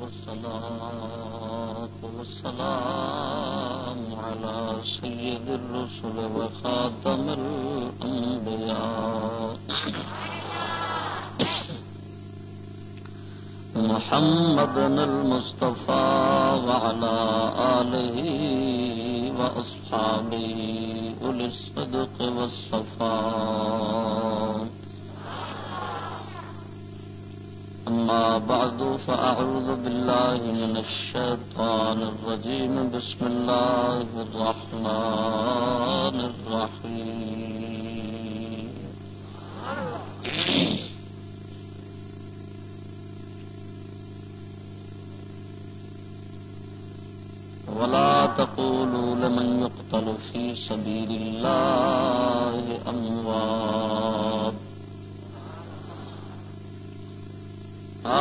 والصلاة والسلام على سيد الرسل وخاتم الأنبياء. محمد المصطفى وعلى آله وأصحابه أولي الصدق والصفاء. أما بعد فأعوذ بالله من الشيطان الرجيم. بسم الله الرحمن الرحيم. ولا تقولوا لمن يقتل في سبيل الله أموات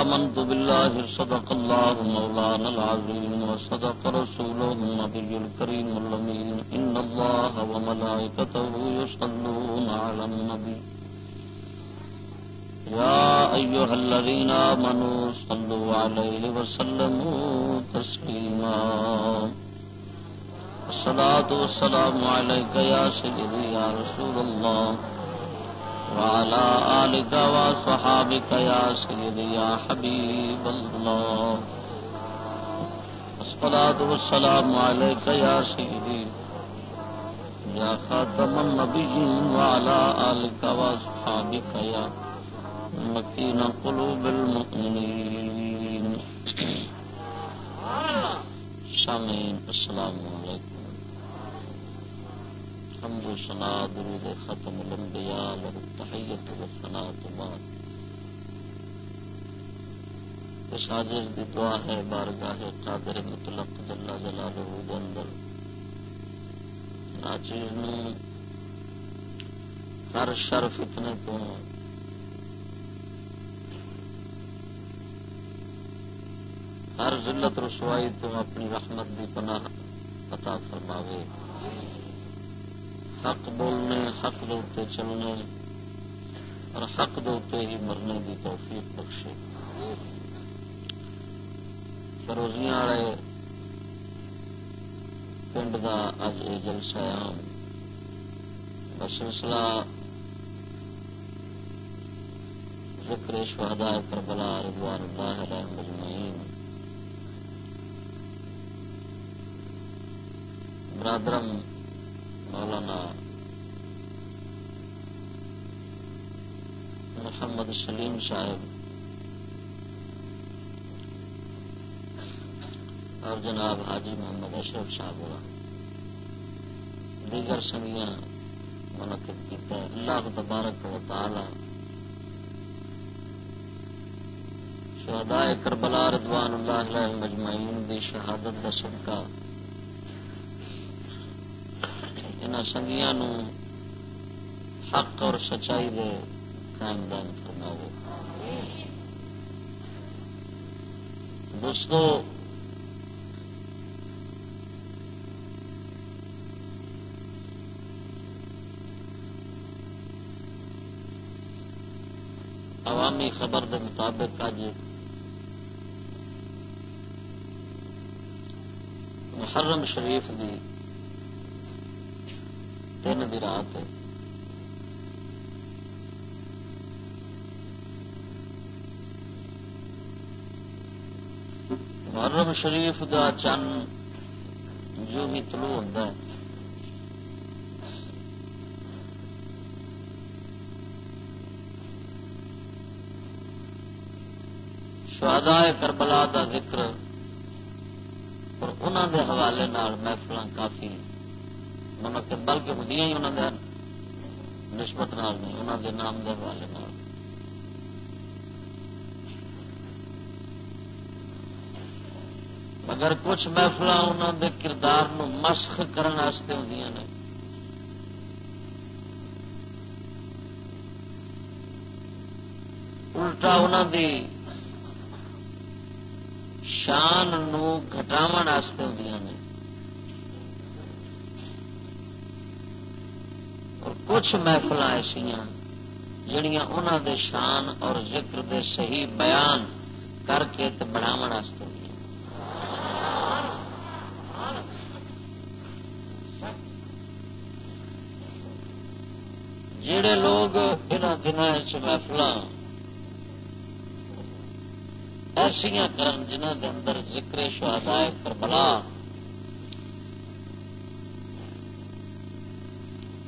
آمنت بالله صدق الله مولانا العظيم وصدق رسوله النبي الكريم اللمين إن الله وملائكته يصلون على النبي يا أيها الذين آمنوا صلوا عليه وسلموا تسليما الصلاة والسلام عليك يا سيدي يا رسول الله وعلى آلك وصحابك يا سيدي يا حبيب الله. الصلاة والسلام عليك يا سيدي. يا خاتم النبيين وعلى آلك وصحابك يا مكين قلوب المؤمنين. سامعين، السلام عليكم. حمد و درود ختم الانبیاء له التحیت و اس عاجز دی دعا ہے، بارگاہ قادر مطلق جل جلالہ دے اندر. ناچیز نو ہر شر فتنے تو ہر ذلت رسوائی تو اپنی رحمت دی پناہ عطا فرماوے۔ حق بولنے حق دے چلنے اور حق دے ہی مرنے کی توفیق بخشے۔ فروزیاں والے پنڈ کا اج یہ جلسہ عام سلسلہ ذکر شہداء کربلا، رضوان اللہ علیہ مجمعین۔ برادرم مولانا محمد سلیم صاحب۔ اور جناب حاجی محمد اشرف صاحب دیگر سنگیاں منعقد کیا اللہ تبارک و تعالی شہداء کربلا رضوان اللہ علیہ مجمعین دی شہادت کا صدقہ۔ ان سنگیا حق اور سچائی دے قائم دان کرنا دوستو عوامی خبر کے مطابق اج محرم شریف دی دن بھی رات محرم شریف دا چن جو بھی تلو ہوتا ہے۔ شہداء کربلا دا ذکر اور انہوں دے حوالے محفل کافی بلکہ ہوں ہی انہوں نے نسبت نال نہیں انہوں نے نام دے والے مگر کچھ محفل انہوں دے کردار نو مسخ کرنے ہوں نے۔ الٹا انہوں دی شان نو گٹاو ہوں نے۔ کچھ محفل ایسا جہیا انہوں دے شان اور ذکر دے صحیح بیان کر کے بڑھاو جڑے لوگ ان دنوں محفل ایسا کرن جنہ دے اندر ذکر شہداء کربلا،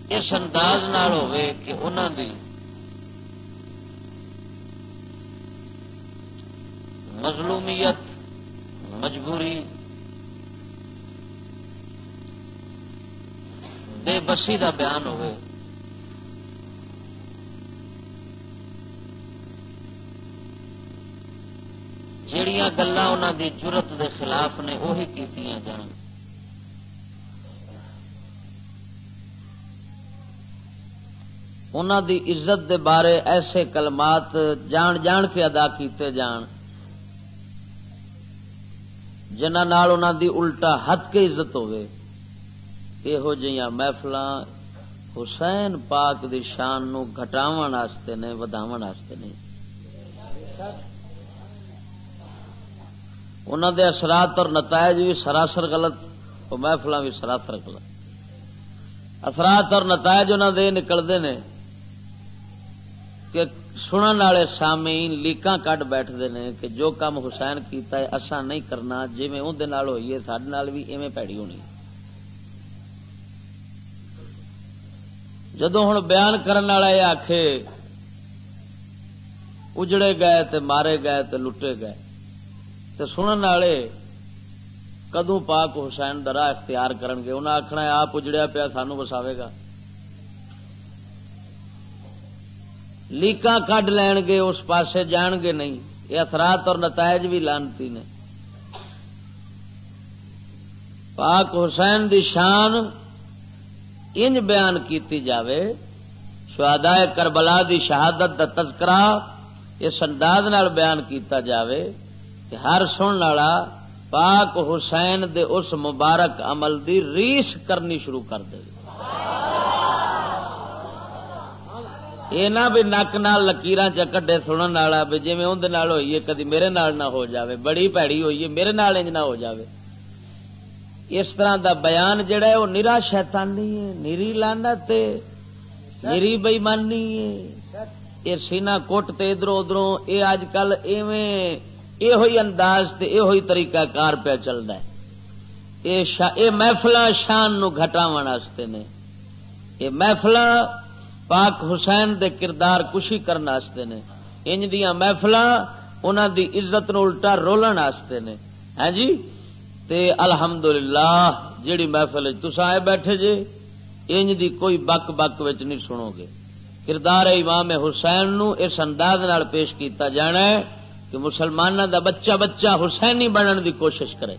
اس انداز ہوئے کہ دی مظلومیت، مجبوری بے بسی کا بیان ہوئے۔ جڑیاں گلان انہوں دی جرت دے خلاف نے وہی کی جان۔ انہوں دی عزت دے بارے ایسے کلمات جان جان کے ادا کیتے جان۔ جنہ دی الٹا ہت کے عزت ہوے یہو جہاں محفل حسین پاک دی شان نو گٹاو نے وداو نے۔ انہوں دے اثرات اور نتائج بھی سراسر غلط اور محفل بھی سراسر غلط۔ اثرات اور نتائج انہوں دے نکلتے ہیں کہ سنن والے سامعین لیکاں کٹ بیٹھتے ہیں کہ جو کام حسین کیتا ہے اسا نہیں کرنا جی میں اندر ہوئی ہے سڈے بھی ایویں پیڑی ہونی جدو ہوں بیان کرنے والا یہ آخ اجڑے گئے تے مارے گئے تے لٹے گئے۔ تے سنن والے کدو پاک حسین درا اختیار کرن گے؟ انہیں آخنا آپ اجڑیا پیا سانو وساوے گا۔ لیکاں کڈ لین گے، اس پاسے جان گے نہیں۔ یہ اثرات اور نتائج بھی لانتی نے۔ پاک حسین دی شان انج بیان کیتی جاوے۔ شہداء کربلا دی شہادت دا تذکرہ اس انداز نال بیان کیتا جاوے۔ کہ ہر سن والا پاک حسین دے اس مبارک عمل دی ریس کرنی شروع کر دے۔ یہ نہ بھی نک نال لکیر چکے سنن والا بھی جی اندر ہوئی ہے کدی میرے نال نہ ہو جاوے، بڑی پیڑی ہوئی ہے میرے نال انج نہ ہو جاوے۔ اس طرح دا بیان جڑا ہے، وہ نرا شیطانی ہے، نری لانت نری بےمانی ہے۔ یہ سینا کوٹ تے ادھر ادھر یہ اج کل ایویں یہ انداز تے یہ طریقہ کار پہ چلتا ہے۔ یہ محفل شان نو گھٹاو نے۔ یہ محفل پاک حسین دے کردار کشی کرنے نے۔ انج دیا محفل انہوں دی عزت نو الٹا رولن واسطے نے۔ ہاں جی؟ تے الحمدللہ جیڑی محفل تسا آئے بیٹھے جے، انج دی کوئی بک بک وچ نہیں سنو گے۔ کردار امام حسین نو اس انداز نال پیش کیتا جانا ہے۔ کہ مسلمانوں دا بچہ بچہ حسینی بنن دی کوشش کرے۔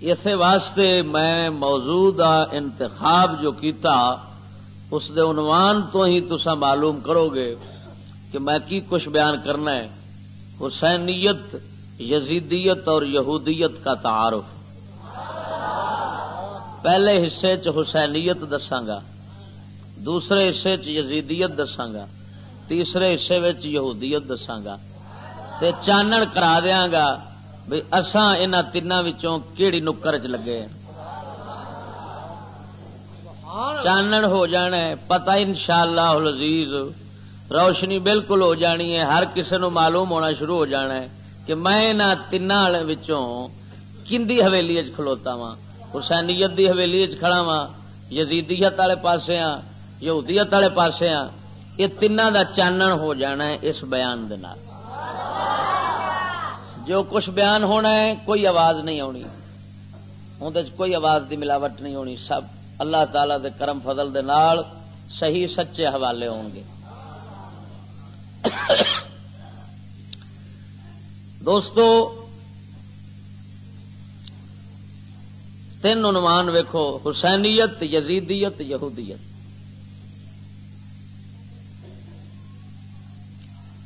اسی واسطے میں موجودہ انتخاب جو کیتا، اس دے عنوان تو ہی تسا معلوم کرو گے کہ میں کی کچھ بیان کرنا ہے۔ حسینیت یزیدیت اور یہودیت کا تعارف۔ پہلے حصے چ حسینیت دساگا، دوسرے حصے چ یزیدیت دساگا، تیسرے حصے یہودیت دساگا۔ تے چانن کرا دیا گا بھائی اساں ان تین کیڑی نکر چ لگے۔ چانن ہو جانا ہے پتا ان شاء اللہ روشنی بالکل ہو جانی ہے، ہر کسی نو معلوم ہونا شروع ہو جانا ہے۔ کہ میں ان تین کندی حویلی کھلوتا وا حسینیت دی حویلی کھڑا وا یزیدیت والے پاسے ہاں یہودیت والے پاسے ہاں یہ تین دا چانن ہو جانا ہے اس بیان دے نال۔ جو کچھ بیان ہونا ہے، کوئی آواز نہیں آنی۔ اندر کوئی آواز دی ملاوٹ نہیں ہونی۔ سب اللہ تعالی دے کرم فضل دے نال صحیح سچے حوالے ہون گے دوستو، تین عنوان ویکھو، حسینیت، یزیدیت، یہودیت.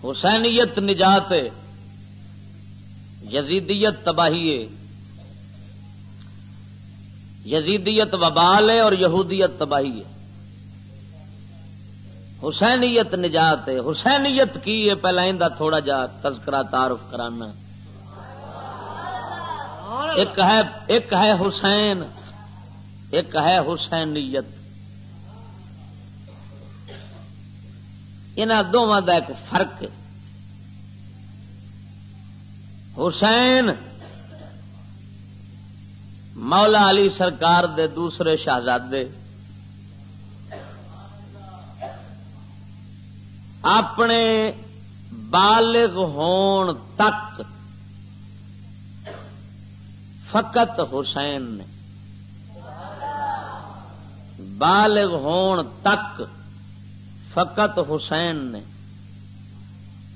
حسینیت نجات یزیدیت تباہی ہے. یزیدیت وبال ہے اور یہودیت تباہی ہے. حسینیت نجات ہے۔ حسینیت کی ہے؟ پہلے اندہ تھوڑا جا تذکرہ تعارف کرانا۔ ایک ہے ایک ہے حسین۔ ایک ہے حسینیت۔ انہوں دونوں کا ایک فرق حسین مولا علی سرکار دے دوسرے شہزادے۔ اپنے بالغ ہون تک فقط حسین نے بالغ ہون تک فقط حسین نے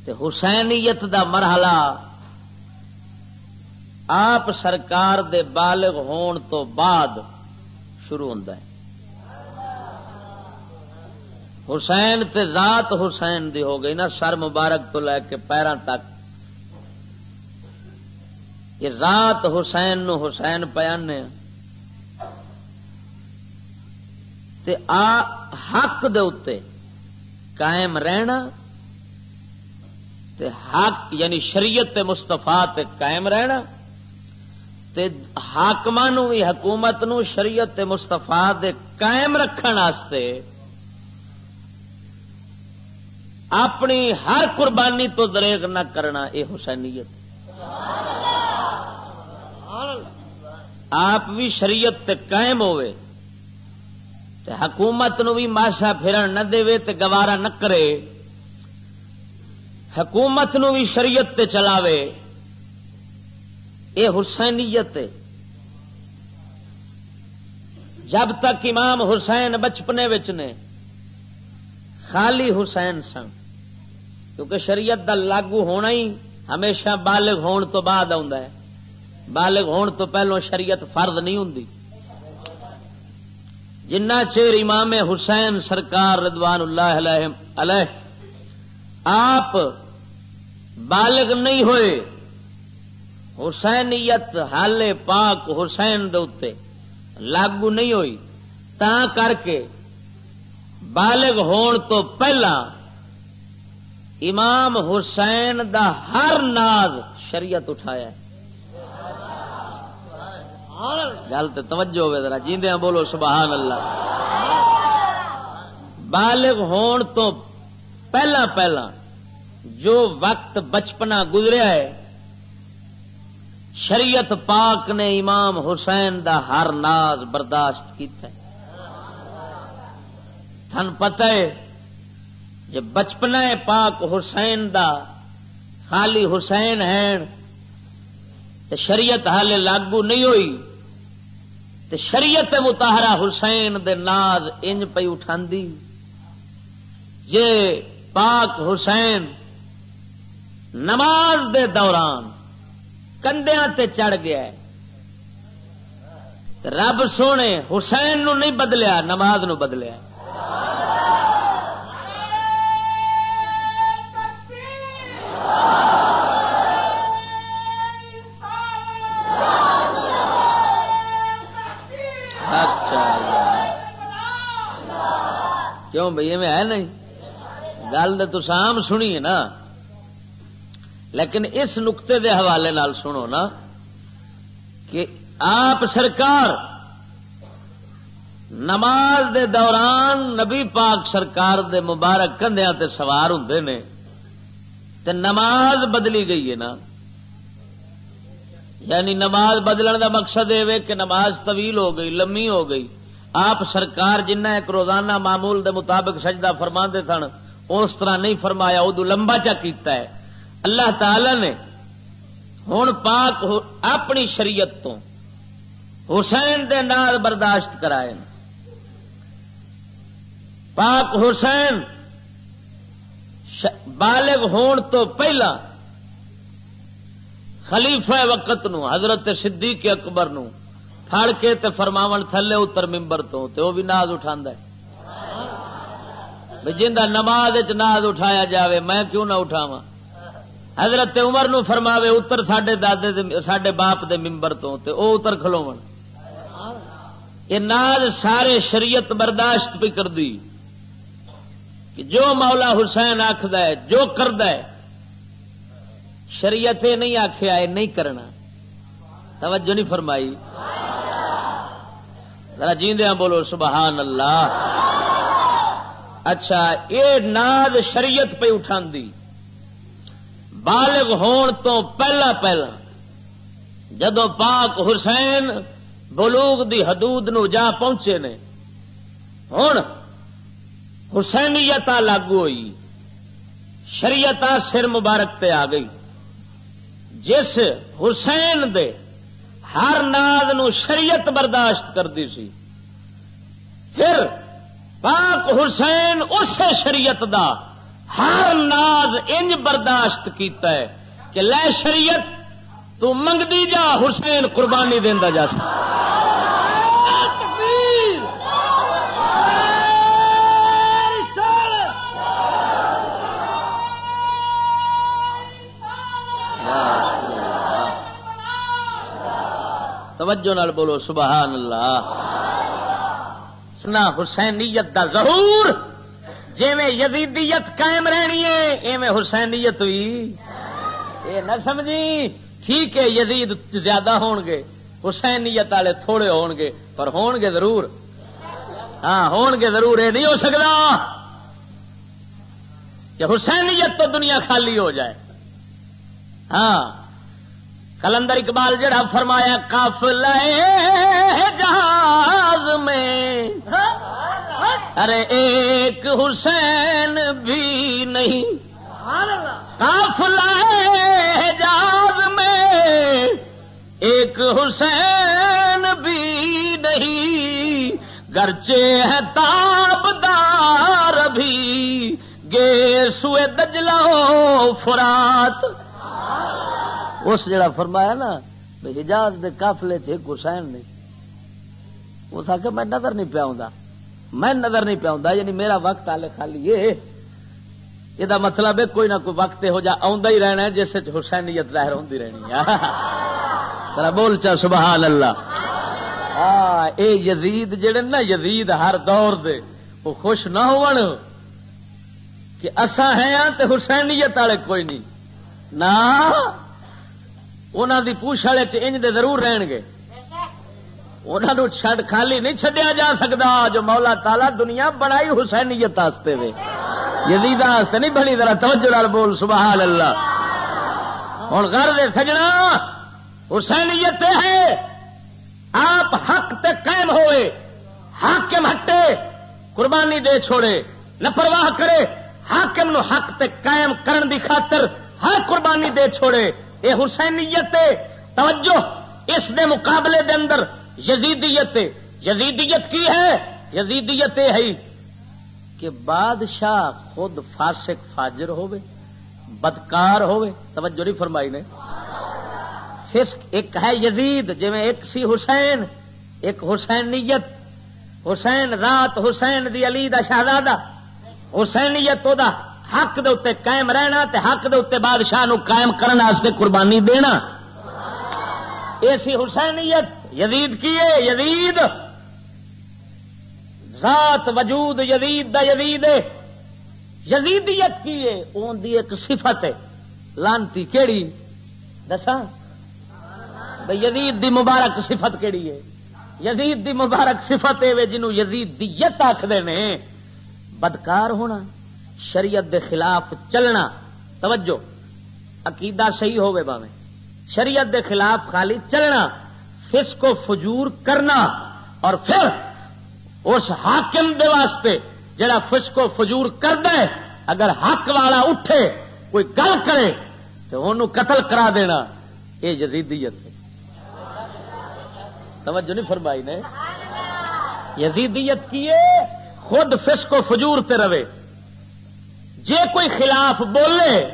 تے حسینیت دا مرحلہ آپ سرکار دے بالغ ہون تو بعد شروع ہوتا ہے۔ حسین تے ذات حسین دی ہو گئی نا، سر مبارک تو لے کے پیروں تک۔ یہ ذات حسین نو حسین پیانے تے آ حق دے اتے قائم رہنا، تے حق یعنی شریعت مستفا تے قائم رہنا، تے حاکم بھی حکومت نو شریعت مستفا دے قائم رکھنے اپنی ہر قربانی تو دریغ نہ کرنا یہ حسینیت۔ آپ بھی شریعت تے قائم ہوئے، تے حکومت نو بھی ماسا پھرن نہ دے، تے گوارا نہ کرے۔ حکومت نو بھی شریعت تے چلاوے، اے حسینیت جب تک امام حسین بچپنے نے، خالی حسین سن۔ کیونکہ شریعت دا لاگو ہونا ہی ہمیشہ بالغ ہون تو بعد ہے۔ بالغ ہون تو پہلو شریعت فرد نہیں ہوں جنا چیر امام حسین سرکار رضوان اللہ علیہ علیہ، آپ بالغ نہیں ہوئے، حسینیت حال پاک حسین دے لاگو نہیں ہوئی تا کر کے بالغ ہون تو پہلا امام حسین دا ہر ناز شریعت اٹھایا گل تو توجہ ہوئے ذرا جیندے بولو سبحان اللہ۔ بالغ ہون تو پہلا پہلا جو وقت بچپنا گزریا ہے، شریعت پاک نے امام حسین دا ہر ناز برداشت کیتا ہے۔ تھن پتہ ہے جب بچپنا پاک حسین دا، خالی حسین ہے تو شریعت حال لاگو نہیں ہوئی۔ تو شریعت متحرہ حسین دے ناز انج پی اٹھا جے پاک حسین نماز دے دوران کندیا تے چڑھ گیا ہے۔ رب سونے حسین نو نہیں بدلیا، نماز نو بدلیا۔ کیوں بھائی میں ہے نہیں۔ گل تو سام سنی ہے نا۔ لیکن اس نقطے دے حوالے نال سنو نا کہ آپ سرکار نماز دے دوران نبی پاک سرکار دے مبارک کندیا تے سوار ہوں نے تے نماز بدلی گئی ہے نا۔ یعنی نماز بدلن دا مقصد یہ کہ نماز طویل ہو گئی لمی ہو گئی۔ آپ سرکار جنہ ایک روزانہ معمول دے مطابق سجدہ فرما دے سن، اس طرح نہیں فرمایا ادو لمبا چا کیتا ہے۔ اللہ تعالی نے ہوں پاک اپنی شریعت تو حسین دے نال برداشت کرائے پاک حسین بالغ ہون تو پہلا خلیفہ وقت نو، حضرت صدیق اکبر نو۔ پھڑ کے تے فرماون تھلے اتر ممبر تو، تے وہ بھی ناز اٹھا جا نماز ناز اٹھایا جاوے، میں کیوں نہ اٹھاواں؟ حضرت عمر نو فرماوے اتر سڈے دادے سڈے باپ دے ممبر تو، تے او اتر کھلو یہ ناز سارے شریعت برداشت بھی کر دی کہ جو مولا حسین آخد جو کرد شریعت یہ نہیں آخیا یہ نہیں کرنا۔ توجہ نہیں فرمائی۔ جیندیا بولو سبحان اللہ اچھا یہ ناد شریعت پہ اٹھا دی۔ بالغ ہون تو پہلا پہلا۔ جدو پاک حسین بلوغ دی حدود نو جا پہنچے نے ہوں حسینیت لاگو ہوئی۔ شریعت سر مبارک تے آ گئی۔ جس حسین دے ہر ناز نو شریعت برداشت کرتی سی۔ پھر پاک حسین اس شریعت دا ہر ناز انج برداشت کیتا ہے کہ لے شریعت، تو منگتی جا، حسین قربانی دینا جا۔ سکتا توجہ نال بولو، سبحان اللہ۔ سنا حسینیت دا ضرور جی میں یزیدیت قائم رہنی ہے، ایویں حسینیت ہوئی۔ اے نہ سمجھی، ٹھیک ہے، یزید زیادہ ہون گے، حسینیت والے تھوڑے ہون گے، پر ہون گے ضرور۔ ہاں ہون گے ضرور یہ نہیں ہو سکتا۔ کہ حسینیت تو دنیا خالی ہو جائے۔ ہاں کلندر اقبال جڑا فرمایا، قافلہ جہاز میں۔ ارے، ایک حسین بھی نہیں۔ قافلہ جہاز میں۔ ایک حسین بھی نہیں۔ گرچے ہے تابدار بھی۔ گے سوئے دجلو فرات۔ اس جڑا فرمایا نا حجاز دے قافلے چ ایک حسین نہیں اس آ میں نظر نہیں پیا ہوں میں نظر نہیں پیا ہوں یعنی میرا وقت آلے خالی یہ یہ مطلب ہے کوئی نہ کوئی وقت ہو جا ہی رہنا ہے، جس حسینیت ظاہر ہوتی رہنی ہے۔ بول چا سبحان اللہ ہاں اے یزید، جڑے نا یزید ہر دور دے، وہ خوش نہ ہو کہ اسا ہیں تے حسینیت والے کوئی نہیں۔ نہ! انہوں دی پوچھ والے انج دے ضرور رہن گے انہوں چھڈ خالی نہیں چڈیا جا سکتا جو مولا تالا دنیا بڑائی حسینیت واسطے وے یزید نہیں بنی ذرا توجہ لال بول سبحان اللہ ہوں گھر دے سجنا حسینیت ہے آپ حق تے قائم ہوئے حاکم ہٹے قربانی دے چھوڑے نہ پرواہ کرے حاکم نو حق تے قائم کرن دی خاطر ہر قربانی دے چھوڑے یہ حسینیت توجہ، اس دے مقابلے دے اندر یزیدیت یزیدیت کی ہے؟ یزیدیت یہ ہے کہ بادشاہ خود فاسق فاجر ہوئے بدکار ہوئے توجہ نہیں فرمائی نے۔ فسق ایک ہے یزید جی ایک سی حسین، ایک حسینیت۔ حسین رات حسین دی علی دا شہزادہ، حسینیت دا۔ حق دے اتنے قائم رہنا تے حق دے اتنے بادشاہ نو قائم کرنے قربانی دینا۔ ایسی حسینیت، یزید کی ہے؟ یزید۔ ذات وجود یزید دا یزید یزیدیت کی ہے؟ اون دی ایک صفت ہے۔ لانتی کیڑی؟ دسا یزید دی مبارک صفت کیڑی ہے؟ یزید دی مبارک صفت ہے جنوں یزیدیت آخر نے۔ بدکار ہونا۔ شریعت دے خلاف چلنا۔ توجہ۔ عقیدہ صحیح ہوے باویں۔ شریعت دے خلاف خالی چلنا فس کو فجور کرنا۔ اور پھر اس حاکم دے واسطے جڑا فس کو فجور کر دے اگر حق والا اٹھے، کوئی گل کرے، تو انہوں قتل کرا دینا۔ یہ یزیدیت ہے۔ توجہ نہیں فرمائی نے؟ یزیدیت کی خود فس کو فجور تے رہے۔ جے کوئی خلاف بولے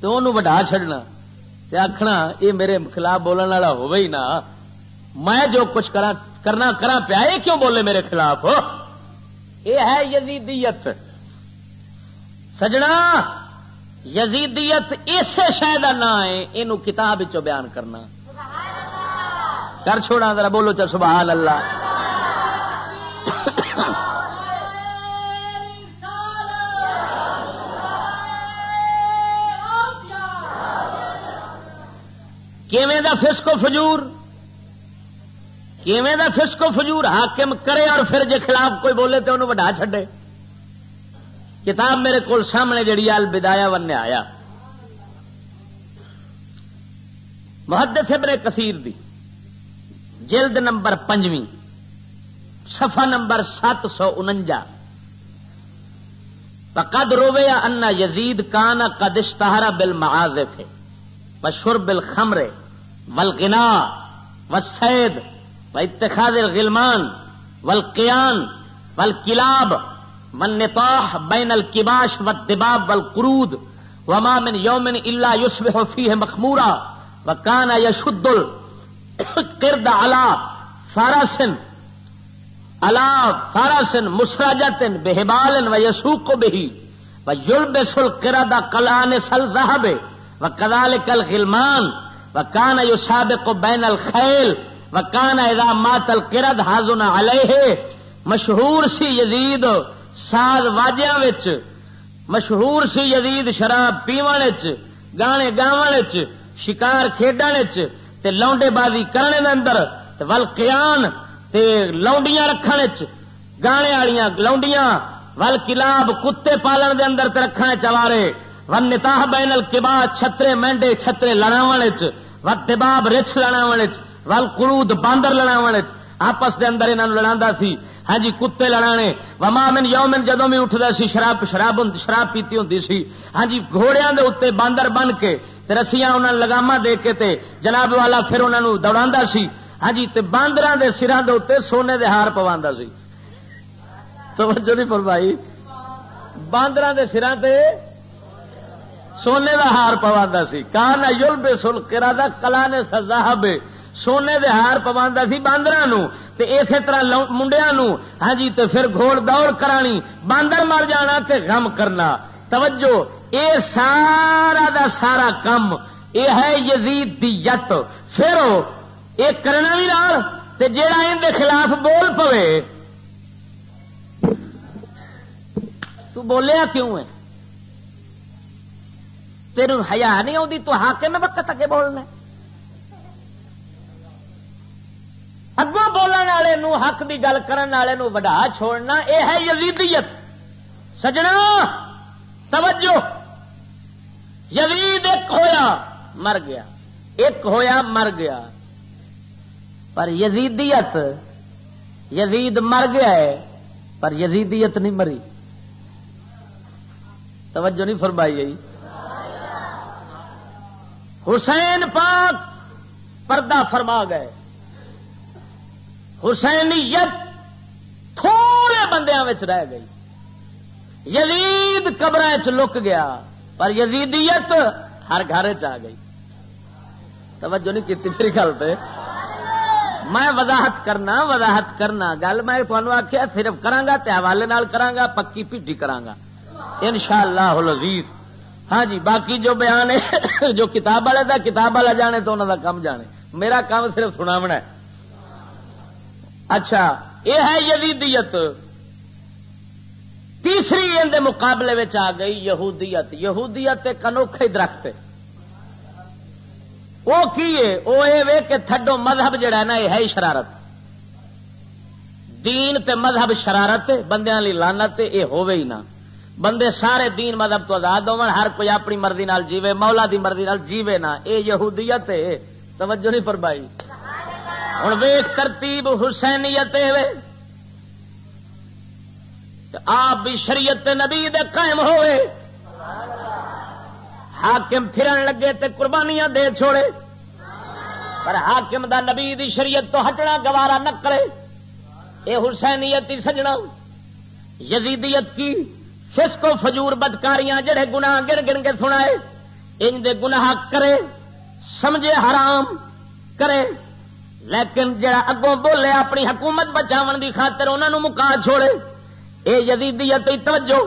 تو انہوں وڈا چڈنا آخنا یہ میرے خلاف بولنے والا ہوئے ہی نا۔ میں جو کچھ کرا کرنا کرا پیا، یہ کیوں بولے میرے خلاف؟ یہ ہے یزیدیت۔ سجنا، یزیدیت اسے شہ کا نام ہے یہ کتاب بیان کرنا۔ کر چھوڑا ذرا، بولو چا سبحان اللہ۔ کیویں دا فسکو فجور؟ کیویں دا فسکو فجور حاکم کرے اور پھر جے خلاف کوئی بولے تو انہوں وڈا چھڈے؟ کتاب میرے کو سامنے جڑی آل بدایا ون آیا محدث ابن کثیر دی۔ جلد نمبر پنجویں۔ صفحہ نمبر سات سو انجا قد رویا انا یزید کانا قد اشتہرا بل معازف بشرب الخمر والغناء والسید واتخاذ الغلمان والقیان والکلاب والنطاح بین الكباش والدباب والقرود وما من يوم الا يصبح فيه مخمورا وكان يشد القرد على فرس على فرس مسرجة بهبال ويسوق به ويلبس القرد قلانس الذهب وكذلك الغلمان وكان يسابق بين الخيل وكان اذا مات القرد حازن عليه مشہور سی یزید ساز واجیا مشہور سی یزید شراب پیون گانے گاون شکار کھیڈن وچ، تے لونڈے بازی کرنے دے اندر، تے ولقیان تے لونڈیاں رکھنے گانے والیاں لونڈیاں ول کلاب کتے پالن دے اندر تے رکھنے چوارے ون نتاح بین الکبا چھترے مینڈے، چھترے لڑاو و دباب رچ لڑاو ول قرود باندر لڑاو آپس دے اندر انہوں لڑا سی۔ ہاں جی کتے لڑانے۔ وما من یومن جدو بھی اٹھتا سی، شراب شراب شراب پیتی ہوں سی۔ ہاں جی گھوڑیاں دے اتنے باندر بن کے تے رسیاں انہوں نے لگاما دے کے تے جناب والا پھر انہوں نے دوڑا سی۔ ہاں جی تے باندر دے سران دے اتنے سونے دے ہار پوا سی۔ توجہ نہیں فرمائی۔ باندر دے سران تے سونے دا ہار پوا سی۔ کان یل بے سل کرا دا کلا نے سزا سونے دے ہار پوا سی باندر اسی طرح منڈیا ہاں جی تے پھر گھوڑ دوڑ کرانی۔ باندر مر جانا تے غم کرنا۔ توجہ، اے سارا دا سارا کم۔ یہ ہے یزید دی یت۔ پھر یہ کرنا بھی نال۔ تے جیڑا ان دے خلاف بول پوے۔ تو بولیا کیوں ہے؟ تیر ہیا نہیں آتی تو ہاکے میں وقت اگے بولنا اگوں بولنے والے حق کی گل کرنے والے وڈا چھوڑنا یہ ہے یزیدیت۔ سجنا، توجہ۔ یزید ایک ہویا، مر گیا۔ ایک ہویا، مر گیا۔ پر یزیدیت، یزید مر گیا ہے، پر یزیدیت نہیں مری۔ توجہ نہیں فرمائی گئی۔ حسین پاک پردہ فرما گئے۔ حسینیت تھوڑے بندیاں رہ گئی۔ یزید قبر لک گیا، پر یزیدیت ہر گھر چ گئی۔ توجہ نہیں کی میری گل پہ میں وضاحت کرنا وضاحت کرنا گل میں تمہیں آخیا صرف کرانگا تے حوالے کرانگا پکی پیڈی کرانگا ان شاء اللہ ہاں جی باقی جو بیان ہے، جو کتاب والے دا، کتاب والا جانے تو انہوں کا کام جانے۔ میرا کام صرف سنا ہے۔ اچھا یہ ہے یزیدیت تیسری ان مقابلے میں آ گئی یہودیت۔ یہودیت ایک انوکھا درخت وہ کی ہے؟ وہ یہ کہ تھڈو مذہب جڑا ہے نا، یہ ہے شرارت۔ دین تے مذہب شرارت بندیاں لی لانت یہ ہوے ہی نہ۔ بندے سارے دین مذہب تو آزاد ہو ہر کوئی اپنی مرضی نال جیوے، مولا دی مرضی نال جیوے نہ اے یہودیت ہے۔ توجہ نہیں فرمائی۔ ہوں ویخ ترتیب حسینیت آپ بھی شریعت نبی دے قائم ہوئے۔ حاکم پھرن لگے تے قربانیاں دے چھوڑے۔ پر حاکم دا نبی دی شریعت تو ہٹنا گوارا نہ کرے۔ اے حسینیت ہی سجنا۔ یزیدیت کی؟ فسکو فجور بدکاریاں جڑے گناہ گن گن کے سنائے، ان دے گناہ کرے، سمجھے حرام کرے، لیکن جڑا اگوں بولے اپنی حکومت بچاو دی خاطر انہوں مکا چھوڑے، اے یزیدیت توجہ،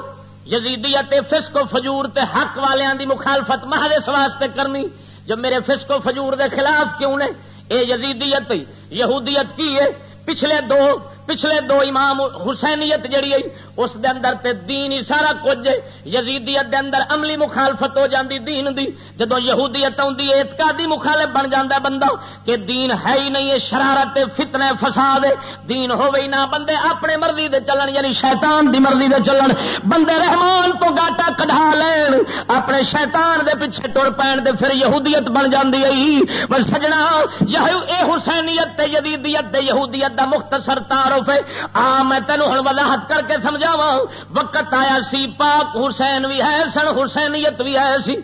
یزیدیت فسق و فجور تے حق والیاں دی مخالفت محض اس واسطے کرنی، جو میرے فسق و فجور دے خلاف کیوں نے؟ اے یزیدیت، یہودیت کی ہے؟ پچھلے دو پچھلے دو امام حسینیت جڑی ہے اس دے اندر تے دین ہی سارا کچھ یزیدیت دے اندر عملی مخالفت ہو جاندی دین دی۔ جدو یہودیت آتی اعتقادی مخالف بن جاندہ بندہ کہ دین ہے ہی نہیں ہے شرارت فتنے فساد دین ہوے نہ، بندے اپنے مرضی دے چلن یعنی شیطان دی مرضی دے چلن۔ بندے رحمان تو گاٹا کڈا لین، اپنے شیطان دے پیچھے ٹر پین دے پھر یہودیت بن جاندی ہے۔ پر سجنا اے حسینیت تے یزیدیت تے یہودیت دا مختصر تعارف ہے۔ آ، میں تینوں ہن وضاحت کر کے سمجھ سمجھا وقت آیا سی، پاک حسین بھی ہے، سن حسینیت بھی ہے سی۔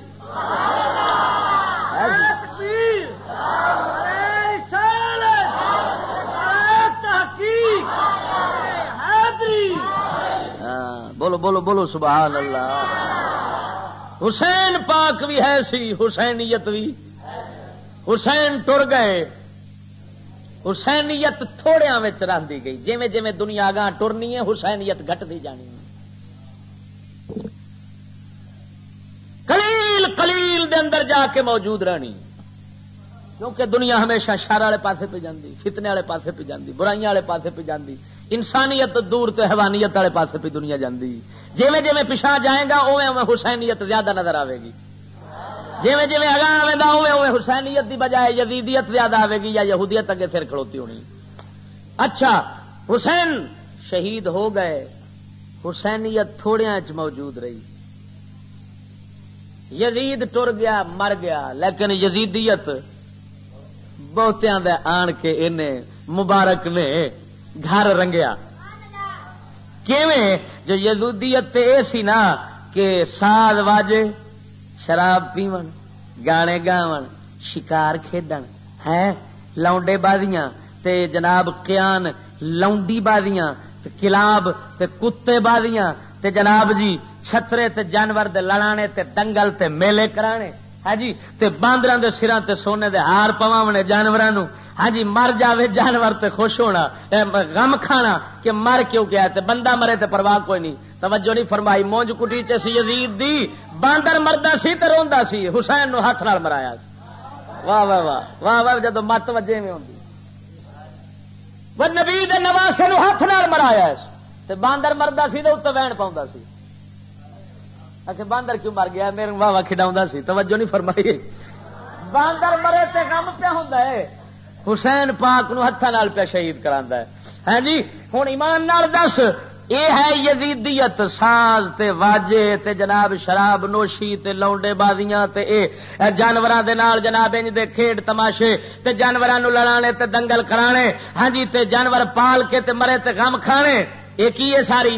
ہاں، بولو بولو بولو، سبحان اللہ۔ حسین پاک بھی ہے سی، حسینیت بھی۔ حسین ٹر گئے۔ حسینیت تھوڑیا رہی گئی۔ جی جی دنیا گاہ ٹرنی ہے حسینیت گٹتی جانی کلیل کلیل دے اندر جا کے موجود رہنی۔ کیونکہ دنیا ہمیشہ شر والے پاسے پہ جاندی، فتنے والے پاسے پہ جاندی، برائیاں والے پاسے پہ جاندی۔ انسانیت دور تو حیوانیت والے پاسے پہ دنیا جاندی۔ جی جی پچھا جائے گا اوے اوے حسینیت زیادہ نظر آئے گی۔ جی جی اگا آئے گا اوے اوے حسینیت دی بجائے یزیدیت زیادہ آئے گی یا یہودیت اگے پھر کھڑوتی ہونی۔ اچھا حسین شہید ہو گئے۔ حسینیت تھوڑیا چ موجود رہی۔ یزید ٹر گیا، مر گیا، لیکن یزیدیت بہتیاں دے آن کے انہیں مبارک نے گھر رنگیا۔ کیویں؟ جو یزودیت اے سی نا کہ سال واجے۔ شراب پیو گانے گاون، شکار کھیڈن ہے لونڈے بازیاں، تے جناب قیان لونڈی بازیاں، تے کلاب، تے کتے بازیاں، تے جناب جی چھترے تے جانور دے لڑانے تے دنگل تے میلے کرانے۔ ہاں جی؟ تے باندر دے سراں تے سونے دے ہار پواونے جانوراں نو ہاں جی؟ مر جاوے جانور تے خوش ہونا غم کھانا کہ مر کیوں گیا تے بندہ مرے تے پرواہ کوئی نہیں۔ توجہ نہیں فرمائی، مونج کٹی چ سی یزید دی، باندر مردا سی تے روندا سی، حسین نو ہاتھ نال مرایا واہ واہ واہ واہ واہ جدو مت وجے میں ہوندی۔ وہ نبی دے نواسے نو ہاتھ نال مرایا تے باندر مردا سی تے اوتے وین پاوندا سی۔ اچھا باندر کیوں مر گیا؟ میرے واہ واہ کھڈاوندا سی۔ توجہ نہیں فرمائی۔ باندر مرے تے غم پہ ہوندا ہے۔ حسین پاک نو ہاتھ نال پہ شہید کراندا ہے۔ ہاں جی ہن ایمان نال دس۔ یہ ہے یزیدیت، ساز تے واجے تے جناب شراب نوشی تے لونڈے بازیاں تے اے جانوراں دے نال جناب انج دے کھیڈ تماشے، تے جانوراں نو لڑانے تے دنگل کرانے ہاں جی تے جانور پال کے تے مرے تے غم کھانے یہ کی ہے ساری؟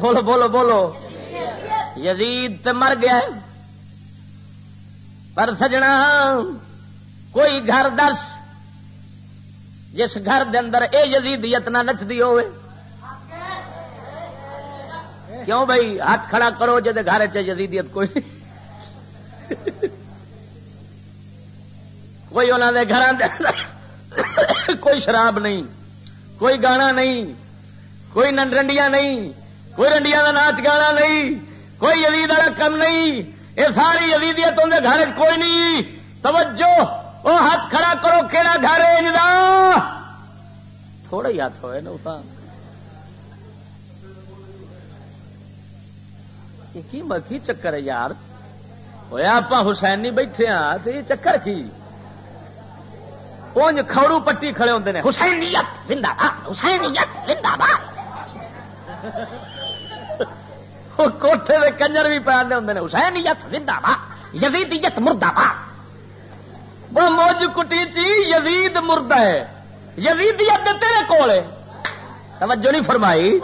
بولو بولو بولو۔ یزید تے مر گیا پر سجنا، کوئی گھر دس، جس گھر دے اندر اے یزیدیت نہ نچدی ہوئے۔ کیوں بھائی؟ ہاتھ کھڑا کرو جی گھر چزیدیت کوئی کوئی انہوں نے گھر کوئی شراب نہیں، کوئی گانا نہیں، کوئی رنڈیاں نہیں، کوئی رنڈیاں کا ناچ گانا نہیں، کوئی یزید والا کم نہیں۔ یہ ساری یزیدیت اندر گھر کوئی نہیں۔ توجہ وہ ہاتھ کھڑا کرو کہڑا گھر ہے تھوڑا ہی ہاتھ ہوئے نا کی چکر ہے یار؟ ہوا آپ حسین نہیں بیٹھے ہاں تو یہ چکر کی؟ اونج کھوڑو پٹی کھڑے ہوتے ہیں حسینیت زندہ باد حسینیت زندہ باد۔ کوٹھے میں کنجر بھی پہ ہوں حسینیت زندہ باد یزیدیت مردہ باد۔ وہ موج کٹی چی یزید مردہ ہے۔ یزیدیت تیرے کول توجہ نہیں فرمائی۔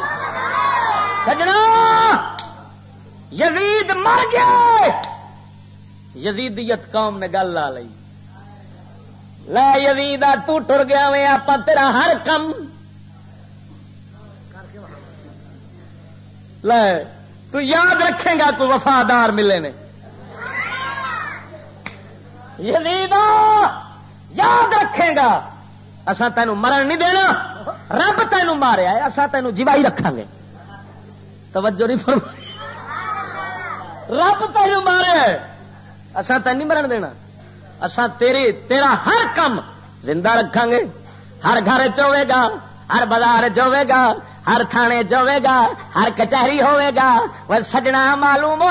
سجنا! یزید مر گیا! یزیدیت قوم نے گل لا لی لا یزید تو ٹر گیا میں آپ تیرا ہر کم۔ لے، تو یاد رکھے گا کوئی وفادار ملے نے۔ یزید یاد رکھے گا۔ اصا تینوں مرن نہیں دینا۔ رب تینوں ماریا اصا تینوں جیوائی رکھا گے۔ توجہ نہیں فرمائی۔ رب تین مارے اصا تین نہیں مرن دینا۔ اصا تیری تیرا ہر کم زندہ رکھا گے۔ ہر گھر چوے گا، ہر بازار چوے گا، ہر تھانے چوے گا، ہر کچہری ہوے گا۔ وہ سجنا معلوم ہو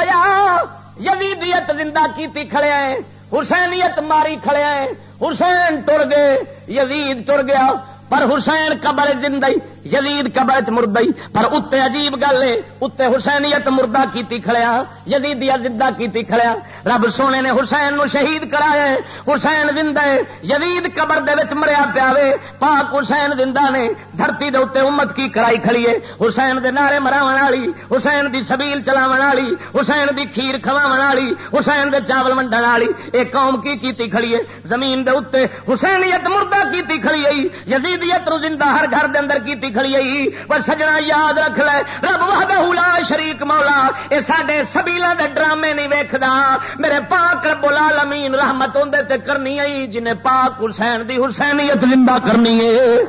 یزیدیت زندہ کیتی کھڑے ہیں۔ حسینیت ماری کھڑے ہیں۔ حسین ٹر گئے، یزید ٹر گیا۔ پر حسین قبر زندہ یزید قبر چ مردئی، پر اتنے عجیب گل ہے اتنے حسینیت مردہ کیتی کھڑیا یزیدیا زندہ کیتی کھڑیا۔ رب سونے نے حسین نو شہید کرایا حسین زندہ یزید قبر دے وچ مریا پیا پاک حسین زندہ نے دھرتی دے اتنے امت کی کرائی کھڑی ہے۔ حسین دے نعرے مراو والی، حسین دی سبیل چلاو والی، حسین دی کھیر کھوا والی، حسین دے چاول ونڈن والی۔ ایک قوم کی کیتی کھڑی ہے؟ زمین دے اتنے حسینیت مردہ کیتی کھڑی ہے۔ یزیدیت رو زندہ ہر گھر دے اندر کیتی کھڑی آئی پر سجنا یاد رکھ لے۔ رب وحدہ لا شریک مولا۔ اے ساڈے سبیلا دے ڈرامے نہیں ویکھدا۔ میرے پاک رب العالمین رحمت ہوندے تے کرنی آئی، جنہیں پاک حسین دی حسینیت زندہ کرنی ہے۔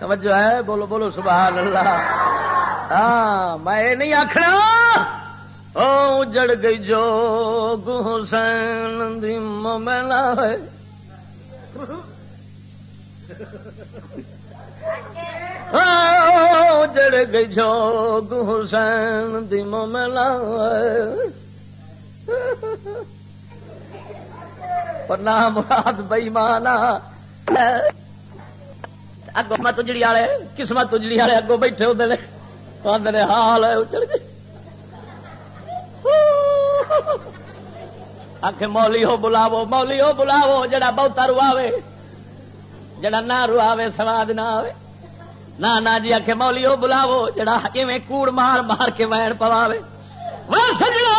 توجہ ہے؟ بولو بولو، سبحان اللہ۔ ہاں میں نہیں آخنا جڑ گئی جو حسین دی ہے جڑ گئی جو حسین دی ہے پر نام مراد بئی مانا اگو مت اجڑی والے قسمت اجڑی والے اگو بیٹھے ہوتے ہیں حال ہے اجڑ گئی آخ مولی ہو بلاو مولی ہو بلاو جڑا بہتا رواوے، جڑا نہ رواوے، سواد نہ آئے نہ نہ جی آخ مولی ہو بلاو جڑا کوڑ مار مار کے وین پواوے۔ سجنا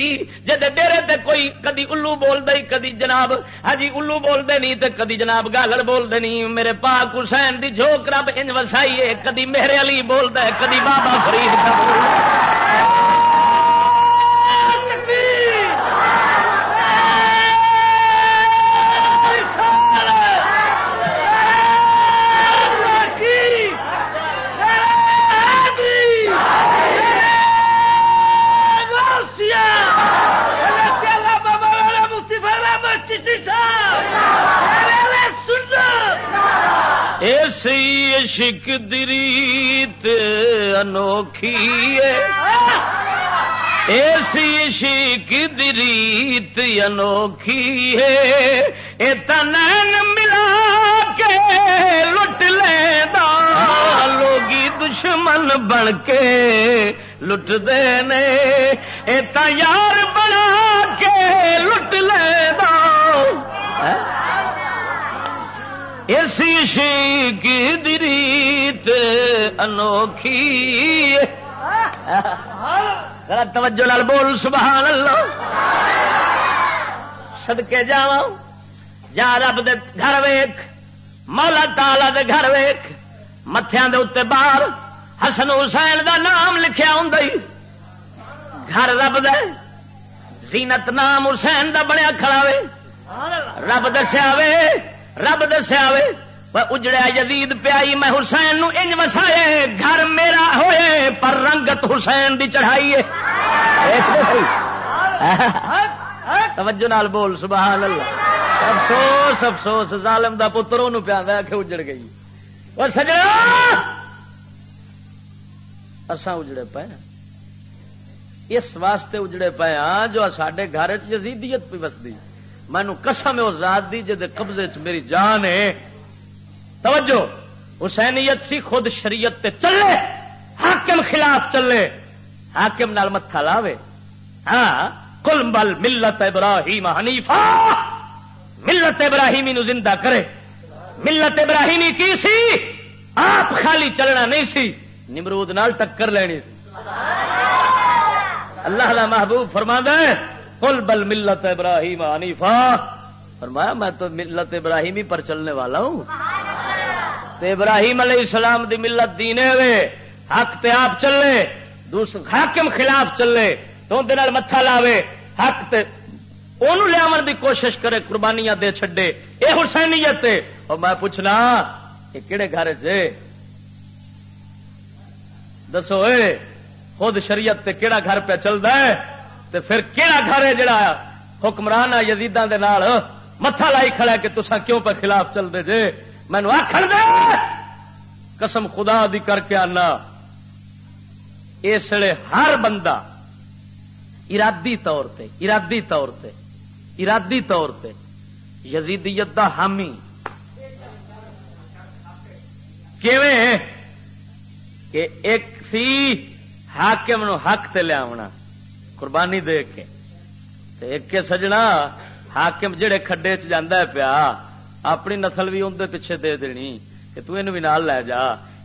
جی ڈیرے تے کوئی کدی الو بول دے کدی جناب ہاں جی، الو بول دے نہیں تے کدی جناب گالر بول دے نہیں، میرے پاک حسین دی جھوک رب انج وسائی ہے کدی میرے علی بول دے کدی بابا فرید کا بول ایسی عشق دریت انوکھی ایسی عشق دریت انوکھی ہے۔ اے تنین ملا کے لٹ لے دا لوگی دشمن بن کے لٹ دے نے اے تا یار ایسی شیک دریت انوکھی ذرا توجہ لال بول، سبحان اللہ۔ سدکے جا جا رب دے گھر ویخ مولا تالا دے گھر ویخ متھیا دے اتنے باہر حسن حسین دا نام لکھیا ہوں گھر رب دے۔ زینت نام حسین دا بنیا کھڑا وے۔ رب دسیا وے رب دسیا اجڑیا جدید پیائی، میں حسین نو انج وسائے، گھر میرا ہوئے، پر رنگت حسین دی چڑھائی توجہ نال بول، سبحان اللہ۔ افسوس افسوس، ظالم دا پتروں پیا کہ اجڑ گئی۔ اور سجنا! اساں اجڑے پے اس واسطے اجڑے پے ہاں جو سڈے گھر چزیدیت پہ وسدی۔ مینو کسم ہے ذات دی جے قبضے چ میری جان ہے۔ توجہ، حسینیت سی خود شریعت تے چلے، حاکم خلاف چلے۔ حاکم نال متھا لاوے۔ ہاں کل مل ملت ابراہیم حنیفا۔ ملت ابراہیمی نو زندہ کرے۔ ملت ابراہیمی کی سی؟ آپ خالی چلنا نہیں سی۔ نمرود نال ٹکر لینی سی۔ اللہ محبوب فرما ہے۔ کل بل ملت ابراہیم حنیفا فرمایا، میں تو ملت ابراہیمی پر چلنے والا ہوں۔ تے ابراہیم علیہ السلام دی ملت دینے ہوئے حق تے آپ چلے دوسرے حاکم خلاف چلے تو اندر متھا لاوے۔ حق تے انہوں لیا دی کوشش کرے، قربانیاں دے چھڈے۔ اے حسینیت اور میں پوچھنا یہ کہڑے گھر چ دسو اے، خود شریعت تے کیڑا گھر پہ چلتا ہے؟ تے پھر کیڑا گھر ہے جڑا حکمران یزیداں دے نال متھا لائی کھڑا کہ تسا کیوں پہ خلاف چلتے جے؟ مینو آخر دے! قسم خدا دی کر کے آنا۔ اس لیے ہر بندہ ارادی طور تے، ارادی طور تے، ارادی طور تے یزیدیت دا حامی۔ کیویں؟ کہ ایک سی حاکم نو حق تے لیا قربانی دے کے۔ ایک کے سجنا، حاکم جڑے کھڈے چ ہے پیا، اپنی نسل بھی اندر پیچھے دے دینی۔ کہ تو بھی نال لے جا۔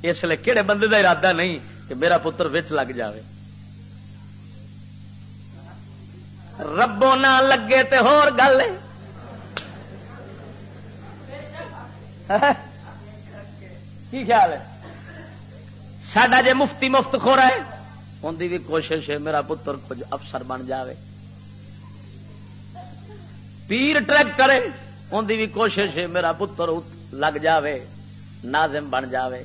اس لیے کہڑے بندے دا ارادہ نہیں کہ میرا پتر وچ لگ جاوے۔ ربو نہ لگے تے ہور گل کی خیال ہے؟ سڈا جے مفتی مفت خو رہا ہے ان کی بھی کوشش ہے، میرا پتر کچھ افسر بن جاوے۔ پیر ٹریک کرے ان کی بھی کوشش ہے، میرا پتر لگ جاوے، ناظم بن جاوے،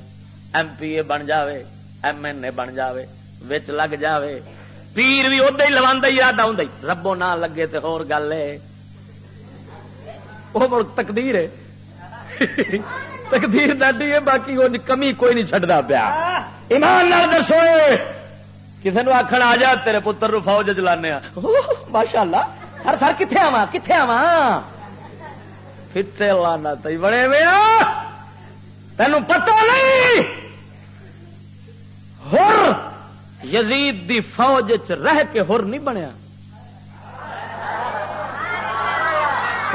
ایم پی اے بن جاوے، ایم این اے بن جاوے، وچ لگ جاوے۔ پیر بھی ادے ہی لوا ارادہ ہوں ربو نہ لگے تو ہور گل ہے۔ وہ تقدیر ہے۔ تقدیر ڈاڈی ہے، باقی وہ کمی کوئی نہیں چڈتا پیا۔ ایمان نال دسو۔ کسی نے آخر آ جا، تیرے پتر فوج چلانے ماشاء اللہ ہر سر کتنے آوا کتنے آوا فتے لانا تھی بڑے ویا تین پتا نہیں۔ ہر یزید دی فوج چ رہ کے ہر نہیں بنیا۔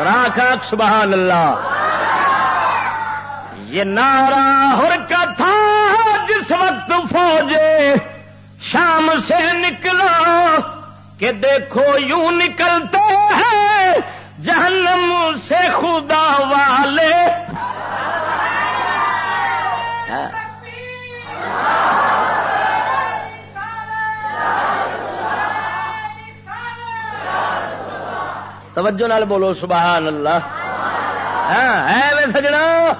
راک سبحان اللہ یہ نارا ہر کا تھا جس وقت فوج شام سے نکلا کہ دیکھو یوں نکلتے ہیں جہنم سے خدا والے۔ توجہ نال بولو، سبحان اللہ۔ ہاں، ہے سجنا۔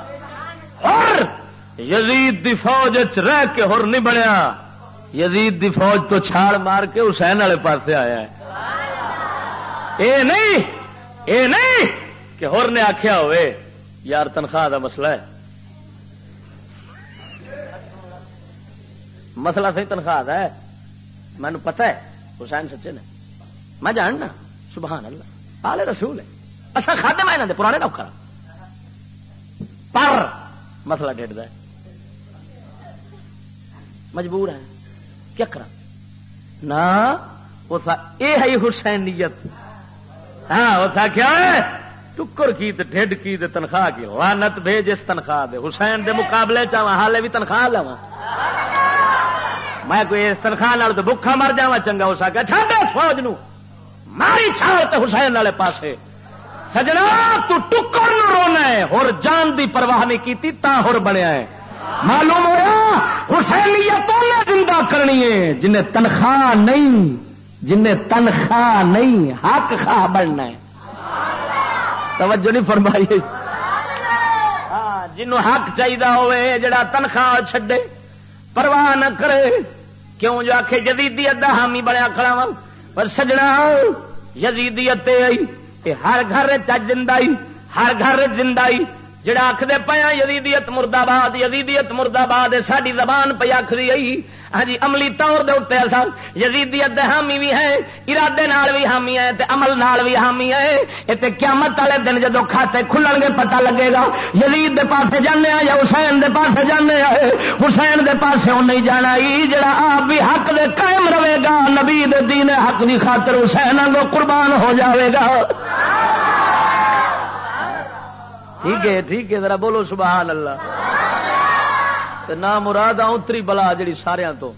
ہر یزید دی فوج رہ کے ہر نہیں بنیا۔ یزید دی فوج تو چھاڑ مار کے حسین والے پاسے آیا ہے۔ اے نہیں اے نہیں کہ ہور نے آخیا ہوئے، یار تنخواہ دا مسئلہ ہے۔ مسئلہ صحیح تنخواہ دا ہے۔ مینو پتا ہے، حسین سچے نے۔ میں جاننا، سبحان اللہ، آلے رسول ہے۔ اصا کھادے میں یہاں پرانے نوکر پر مسئلہ ڈیڈ ہے۔ مجبور ہے کیا کرا؟ نہ یہ ہے حسینیت۔ ہاں وہ تھا کیا ہے؟ ٹکر کی تے ڈھڈ کی تے تنخواہ کی۔ وانت بھیج اس تنخواہ دے۔ حسین دے مقابلے چاہا حالے بھی تنخواہ لوا میں کوئی اس تنخواہ نال تو بکھا مر جا چنگا ہو سکا چھڈ اس فوج نو ماری چھاڑ تے حسین والے پاسے۔ سجنا، تو ٹکر نو رونا ہے۔ ہور جان دی پرواہ نہیں کیتی تا ہور بنیا ہے۔ معلوم ہوا حسینیت زندہ کرنی ہے جنہیں تنخواہ نہیں جنہیں تنخواہ نہیں، حق خواہ بننا ہے۔ توجہ نہیں فرمائی۔ ہاں جنوں حق چاہیے ہوئے جڑا تنخواہ چھڈے، پرواہ نہ کرے۔ کیوں جو آخے جدیدیت دا حامی بنیا کھڑا وا پر سجنا، یزیدیت آئی ہر گھر چندائی ہر گھر زندائی جڑا آخر پیا یزیدیت مرداباد یزیدیت مرداباد ساری زبان پہ آخری آئی۔ ہاں جی، عملی طور دے اتنے اصا یزیدیت دے حامی بھی ہے ارادے نال بھی حامی ہے تے عمل نال بھی حامی ہے یہ قیامت والے دن جدو کھاتے کھلن گے، پتہ لگے گا، یزید دے پاسے جانے یا حسین دے پاسے جانے حسین دے پاسے وہ نہیں جانا۔ جڑا آپ بھی حق دے قائم رہے گا، نبی دے دین حق کی خاطر حسین کو قربان ہو جاوے گا۔ ٹھیک ہے ٹھیک ہے، ذرا بولو سبحان اللہ۔ نہ مراد اتری بلا جڑی سارا تو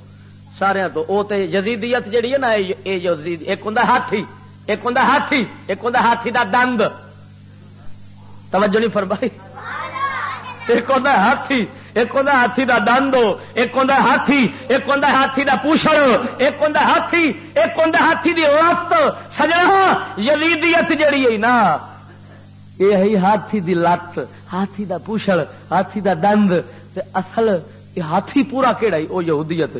سارے تو۔ وہ تو یزیدیت جیڑی ہے نا ایک ہوں ہاتھی، ایک ہوں ہاتھی، ایک ہوں ہاتھی دا دند توجہ نہیں فرمائی۔ ایک ہوں ہاتھی، ایک ہوں ہاتھی دا دند ایک ہوں ہاتھی، ایک ہوں ہاتھی دا پوچھڑ ایک ہوں ہاتھی، ایک ہوں ہاتھی دی لت۔ سجنا، یزیدیت جیڑی ہے نا۔ یہ ہاتھی دی لت، ہاتھی دا پوچھڑ ہاتھی دا دند اصل ہاتھی پورا کہڑا وہ یہودیت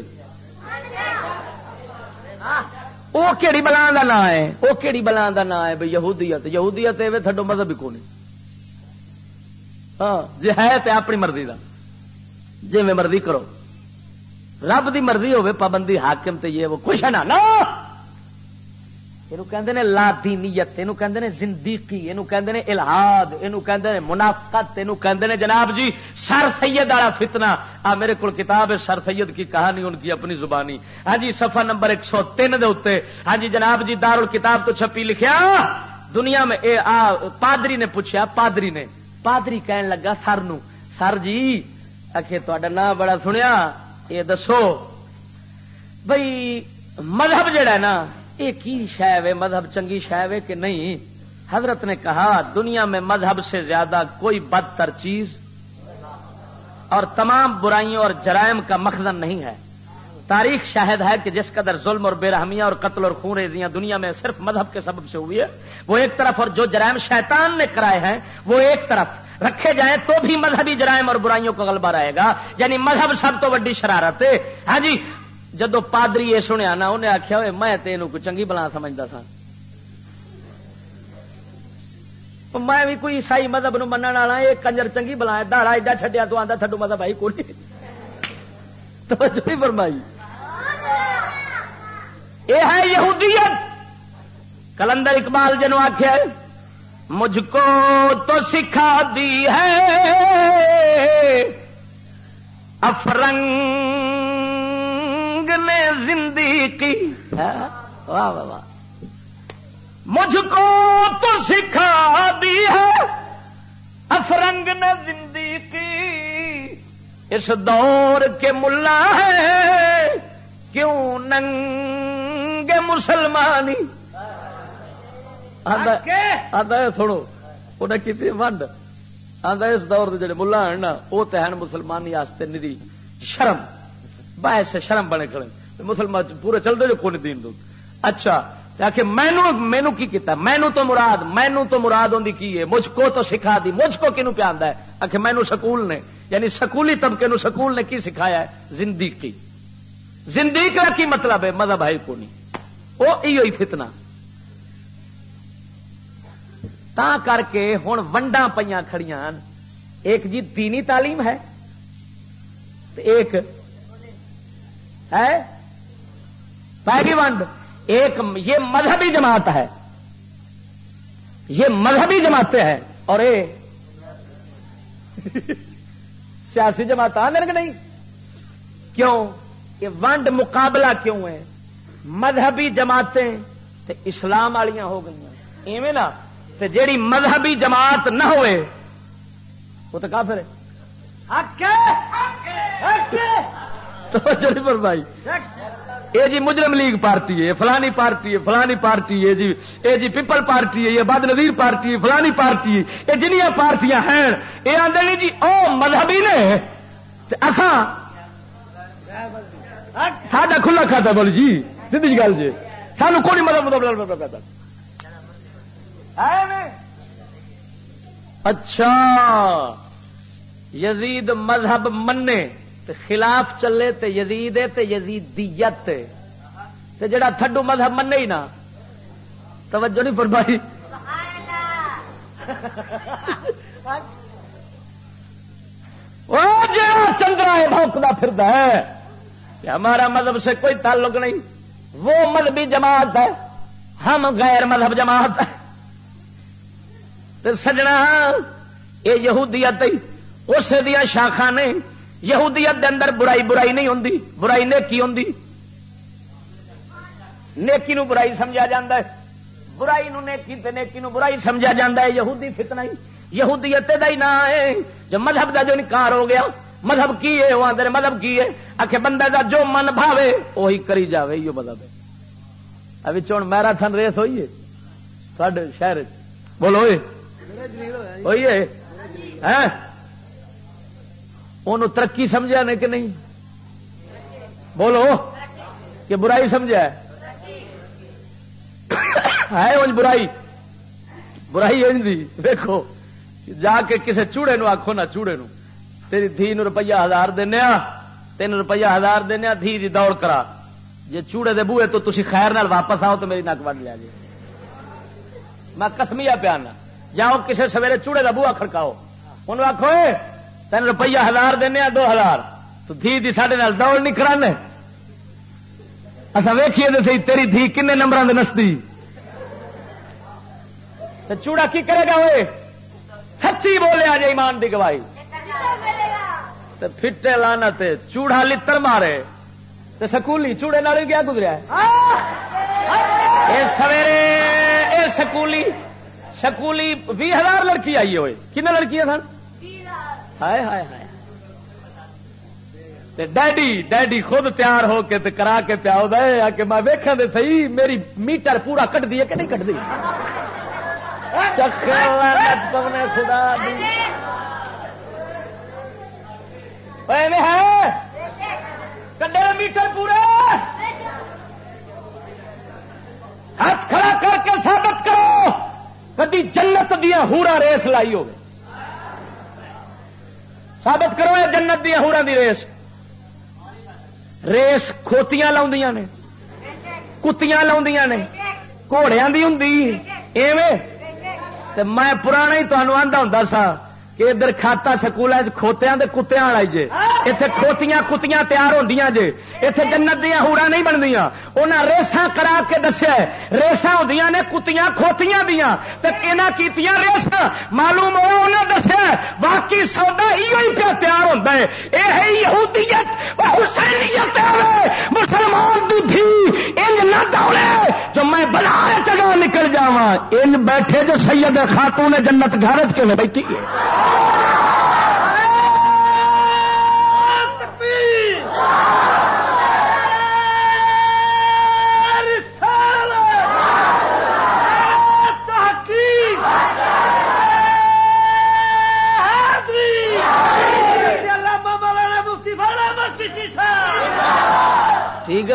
وہ کہڑی بلا کا نام ہے وہ کہڑی بلا کا نام ہے بھائی یہودیت۔ یہودیت تھڈو مذہب کو نہیں ہاں جی ہے تو اپنی مرضی کا جی میں مرضی کرو۔ رب دی مرضی ہوے پابندی، حاکم تے یہ وہ، کچھ ہے نا یہ لا دینیت یہ زندگی یہ الحاد یہ منافقت یہ جناب جی سر سید والا فتنا آ میرے کو کتاب ہے سر سید کی کہانی ان کی اپنی زبانی ہاں جی سفا نمبر ایک سو تین دے ہاں جی جناب جی دار کتاب تو چھپی لکھیا دنیا میں اے آ پادری نے پوچھا پادری نے پادری کہن لگا سر نو سر جی آخے تا نام بڑا سنیا یہ دسو بھائی مذہب جڑا ہے نا یہ کی شہ ہے؟ مذہب چنگی شہ ہے کہ نہیں؟ حضرت نے کہا، دنیا میں مذہب سے زیادہ کوئی بدتر چیز اور تمام برائیوں اور جرائم کا مخزن نہیں ہے۔ تاریخ شاہد ہے کہ جس قدر ظلم اور بے رحمیاں اور قتل اور خون ریزیاں دنیا میں صرف مذہب کے سبب سے ہوئی ہے، وہ ایک طرف اور جو جرائم شیطان نے کرائے ہیں، وہ ایک طرف۔ رکھے جائیں تو بھی مذہبی جرائم اور برائیوں کا غلبہ رہے گا۔ یعنی مذہب سب تو ویڈی شرارت ہے۔ ہاں جی جدو پادری یہ سنیا نا، انہیں آخیا ہوئے، میں چنگی بلا سمجھتا تھا میں بھی کوئی عیسائی مذہب نو من والا یہ کنجر چنگی بلا دہڑا ایڈا چڈیا تو آتا تھڈو مذہب آئی کوئی توجہ فرمائی۔ یہ ہے یہودیت۔ کلندر اقبال جنو آخیا مجھ کو تو سکھا دی ہے۔ افرنگ زندگی واہ واہ واہ۔ مجھ کو تو سکھا دی ہے افرنگ نے زندگی۔ اس دور کے ملا ہے کیوں ننگ مسلمانی؟ آدھا تھوڑو انہیں کی ونڈ آدھا اس دور کے جڑے ملا ہیں نا وہ تو ہیں مسلمانی نری شرم باعث شرم بنے کھڑے مسلمان پورے چلتے جو کون دین دو۔ اچھا آخر مینو مینو کی کیتا؟ مینو تو مراد، مینو تو مراد ہوں کی ہے؟ مجھ کو تو سکھا دی۔ مجھ کو کنو پہ ہے؟ آخر مینو سکول نے یعنی سکولی طبقے نو سکول نے کی سکھایا ہے؟ زندگی۔ زندگی کا کی مطلب ہے؟ مذہب ہے کو نہیں۔ وہ ہی فتنا تا کر کے ہوں ونڈا پہ کھڑیاں ایک جی دینی تعلیم ہے ایک ہے؟ پہلی ونڈ ایک یہ مذہبی جماعت ہے۔ یہ مذہبی جماعتیں ہیں اور یہ سیاسی جماعت آدھے کہ نہیں؟ کیوں؟ یہ ونڈ مقابلہ کیوں ہے؟ مذہبی جماعتیں اسلام والیاں ہو گئی ایویں نا جیڑی مذہبی جماعت نہ ہوئے وہ تو کافر ہے! بھائی یہ جی مجرم لیگ پارٹی ہے، فلانی پارٹی ہے، فلانی پارٹی ہے جی یہ جی پیپل پارٹی ہے، یہ بد نظیر پارٹی ہے، فلانی پارٹی ہے یہ جنیا پارٹیاں ہیں یہ آدھے جی او مذہبی نے ساڈا کھلا کھاتا بول جی سی جی گل جی سانو کون مطلب, مطلب اچھا یزید مذہب منے۔ تے خلاف چلے تے یزید تے یزیدیت تے جڑا تھڈو مذہب من ہی نا، توجہ نہیں فرمائی۔ چندرا ہے بھوکتا پھر ہے۔ کہ ہمارا مذہب سے کوئی تعلق نہیں۔ وہ مذہبی جماعت ہے۔ ہم غیر مذہب جماعت ہے۔ تو سجنا، یہ یہودیت اس دیا شاخا نے یہودیت دے اندر برائی برائی نہیں ہوں برائی نیکی ہوں نیکی نو برائی سمجھا جا ہے۔ برائی نو نیکی تے نیکی نو برائی سمجھا جا ہے۔ یہودی فتنا ہی۔ یہودیت دا ہی نہ ہے۔ جو مذہب دا جو انکار ہو گیا، مذہب کی ہے؟ وہ آدھے مذہب کی ہے۔ آخ بندے دا جو من بھاوے وہی کری جاوے یہ مذہب ہے۔ ابھی چون میراتھن ریس ہوئی ہے۔ تھوڑے شہر بولو ہوئی ہے۔ ہاں؟ انہوں ترقی سمجھا نہیں کہ نہیں؟ بولو، کہ برائی سمجھا ہے؟ انج برائی؟ برائی انج دی۔ دیکھو جا کے کسے چوڑے نو آخو نا چوڑے نو۔ تیری دھی نو روپیہ ہزار دینا تین روپیہ ہزار دینا دھی دی دوڑ کرا۔ جی چوڑے دے بوئے تو تھی خیر نال واپس آؤ تو میری نک وڈ لیا جی میں کسمیا پیانا۔ جاؤ کسے سویرے چوڑے کا بوا کھڑکاؤ۔ انہوں آخو تین روپیہ ہزار دینا دو ہزار۔ تو دھی دی سڈے دوڑ نہیں کرانے۔ اصا ویکھیے تیری دھی کن نمبر نستی؟ چوڑا کی کرے گا وہ سچی بولے آج ایمان دی گواہی۔ فٹے لانا تے چوڑا لتر مارے۔ تے سکولی چوڑے نال گیا گزریا سویرے سکولی سکولی بھی ہزار لڑکی آئی ہوئے کن لڑکیاں سن؟ ہائے ہائے ہائے۔ ڈیڈی ڈیڈی خود تیار ہو کے تے کرا کے پیاؤ دے آ میں ویکھا دے صحیح میری میٹر پورا کٹ دی کہ نہیں کٹ دی۔ خدا ہے۔ کڈے میٹر پورے ہاتھ کھڑا کر کے ثابت کرو۔ کدی جنت دیا ہورا ریس لائی ہو ثابت کرو یہ جنت دیا ہورا دی ریس۔ ریس کھوتیاں لاؤں نے کتیاں لاؤں نے گھوڑیا کی ہوں ایویں؟ میں پرانا ہی تمہیں آتا ہوں سا کہ ادھر کھاتا سکول کھوتیا کتیا والا جے۔ اتنے کھوتیاں کتیاں تیار ہوں جے۔ اتنے جنت دیا ہورا نہیں بنیا انہیں ریسا کرا کے دسیا ریسا ہوں نے، کتیاں کھوتیاں دیا کیتیاں ریسا معلوم ہوا انہیں دسیا باقی سودا یہ پیا تیار ہوتا ہے۔ یہ یہودیت حسینیت مسلمان دی بھی انج نہ دوڑے۔ جو میں بنا چگا نکل جا ان بیٹھے جو سید خاتون جنت گھر کے بیٹھی ہے؟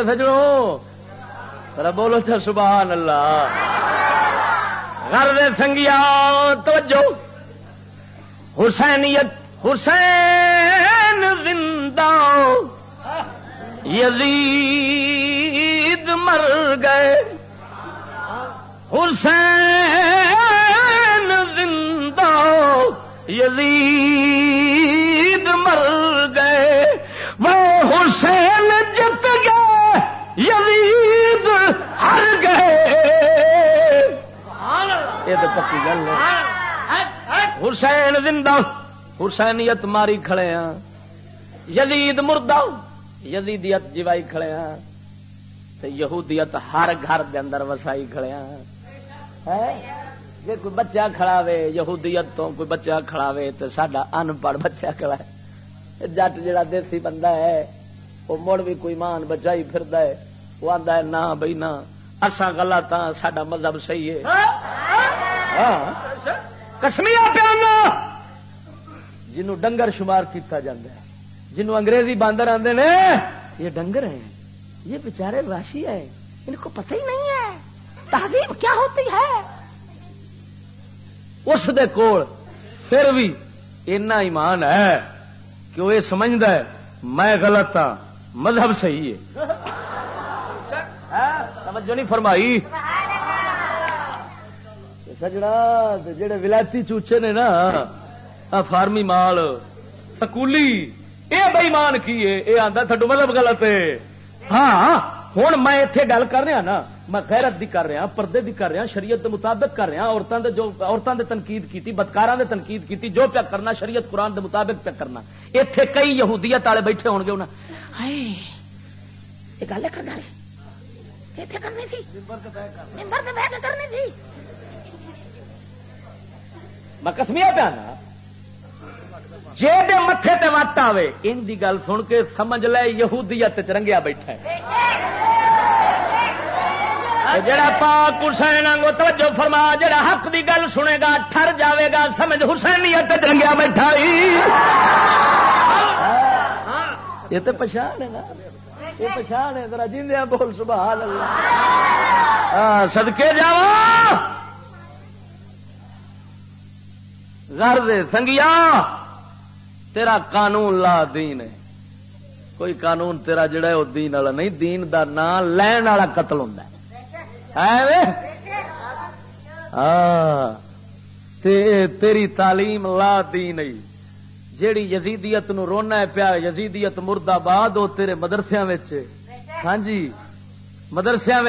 سجڑوں ذرا بولو چل سبحان اللہ۔ گھر دے سنگیا، توجہ۔ حسینیت، حسین زندہ۔ یزید مر گئے۔ حسین زندہ۔ یزید یہ تو پکی گل ہے۔ حسین زندہ حسینیت ماری کھڑے ہیں یزید مردہ یزیدیت جوائی کھڑے ہیں یہودیت ہر گھر دے اندر وسائی کھڑے ہیں جی کوئی بچہ کھڑا وے یہودیت تو کوئی بچہ کھڑا وے تو سڈا ان پڑھ بچہ کھڑا ہے۔ جٹ جڑا دیسی بندہ ہے وہ مڑ بھی کوئی مان بچا ہی پھر وہ آتا ہے، نہ بھائی نہ اصا گلا تا سڈا مذہب صحیح ہے۔ ہاں، ہاں۔ ہاں۔ کسمیا پیانا. جنوں ڈنگر شمار کیتا جاندہ ہے. جنوں انگریزی باندر آتے نے یہ ڈنگر ہیں. یہ بیچارے راشی ہے ان کو پتہ ہی نہیں ہے. تہذیب کیا ہوتی ہے؟ اس دے کول پھر بھی اتنا ایمان ہے کہ وہ یہ سمجھتا ہے میں غلط ہاں مذہب صحیح ہے۔ توجہ نہیں فرمائی۔ سجڑا جڑے ولایتی چوچے نے نا فارمی مال سکولی یہ بئیمان کی یہ آتا تھڈو مطلب غلط ہے۔ ہاں ہوں میں اتنے گل کر رہا نا میں غیرت دی کر رہا پردے دی کر رہا شریعت دے مطابق کر رہا عورتوں دے جو عورتوں دے تنقید کی بدکارا دے تنقید کی جو پیا کرنا شریعت قرآن دے مطابق پیا کرنا۔ اتے کئی یہودیت والے بیٹھے ہو گے یہ گل کرنا کرنی تھی میں کسمیا پیا جے دے متھے تے وٹ آوے، ان دی گل سن کے سمجھ لے یہودیت چ رنگیا بیٹھا ہے۔ جڑا پاک حسین آنگو توجہ فرما، جڑا حق دی گل سنے گا ٹر جاوے گا، سمجھ حسینیت تے رنگیا بیٹھا یہ تو پچھان ہے نا۔ یہ پچھان ہے، ذرا جیندیا بول، سبحان اللہ۔ ہاں صدقے جاؤ۔ گھر دے سنگیا، تیرا قانون لا دین ہے۔ کوئی قانون تیرا جڑا ہے، وہ دین والا نہیں، دین دا نام لین والا قتل ہوں ہاں۔ تیری تعلیم لا دی نہیں جیڑی یزیدیت نو رونا ہے پیا، یزیدیت مرد آباد وہ تیرے مدرسیا ہاں جی مدرسیا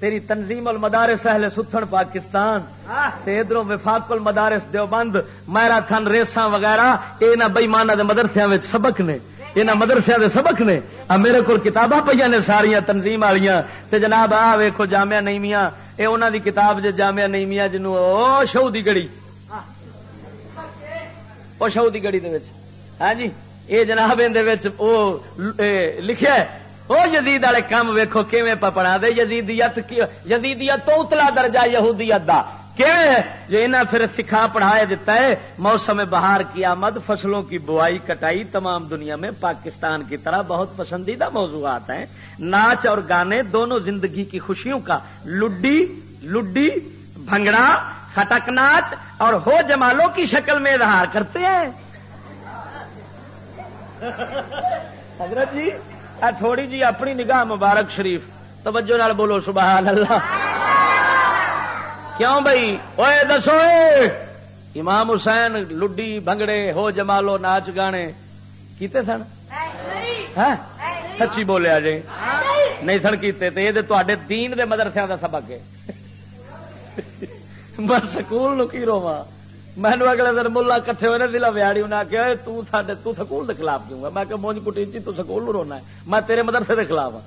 تیری تنظیم المدارس اہل ستھن پاکستان ادھر وفاق المدارس دیوبند میرا تھن ریسا وغیرہ یہ نہ بئیمانہ دے مدرسیا سبق نے یہاں مدرسے دے سبق نے آ میرے کو کتاباں پہ نے ساریا تنظیم والیا جناب آ ویکو جامع میاں یہ انہوں دی کتاب جے جامع نہیں میاں جنو او شو دی گڑی وہ شو دی گڑی دے ہاں جی یہ جناب لکھا وہ جدید والے کام ویکو کیویں پڑھا دے؟ یزیدیت یزیدیت تو اتلا درجہ یہودیت دا۔ جو انہیں پھر سکھا پڑھایا دیتا ہے، موسم بہار کی آمد فصلوں کی بوائی کٹائی، تمام دنیا میں پاکستان کی طرح بہت پسندیدہ موضوعات ہیں۔ ناچ اور گانے دونوں زندگی کی خوشیوں کا لڈی لڈی، بھنگڑا، خٹک ناچ اور ہو جمالوں کی شکل میں اظہار کرتے ہیں۔ حضرت جی تھوڑی جی اپنی نگاہ مبارک شریف، توجہ نال بولو، سبحان اللہ۔ کیوں بھائی؟ اوے دسو امام حسین لڈی بنگڑے ہو جمالو ناچ گانے، کیتے سن؟ ہاں؟ سچی بولیا جی نہیں سن کیتے، تے یہ دین دے مدرسے کا سبق ہے۔ میں سکول نو کی روا مینو اگلے دن ملا کٹھے ہوئے دلا ویاڑی انہیں آخیا تو سکول کے خلاف کیوں گا میں کہ مونج کٹی جی تو سکول نو رونا ہے میں تیرے مدرسے کے خلاف ہوں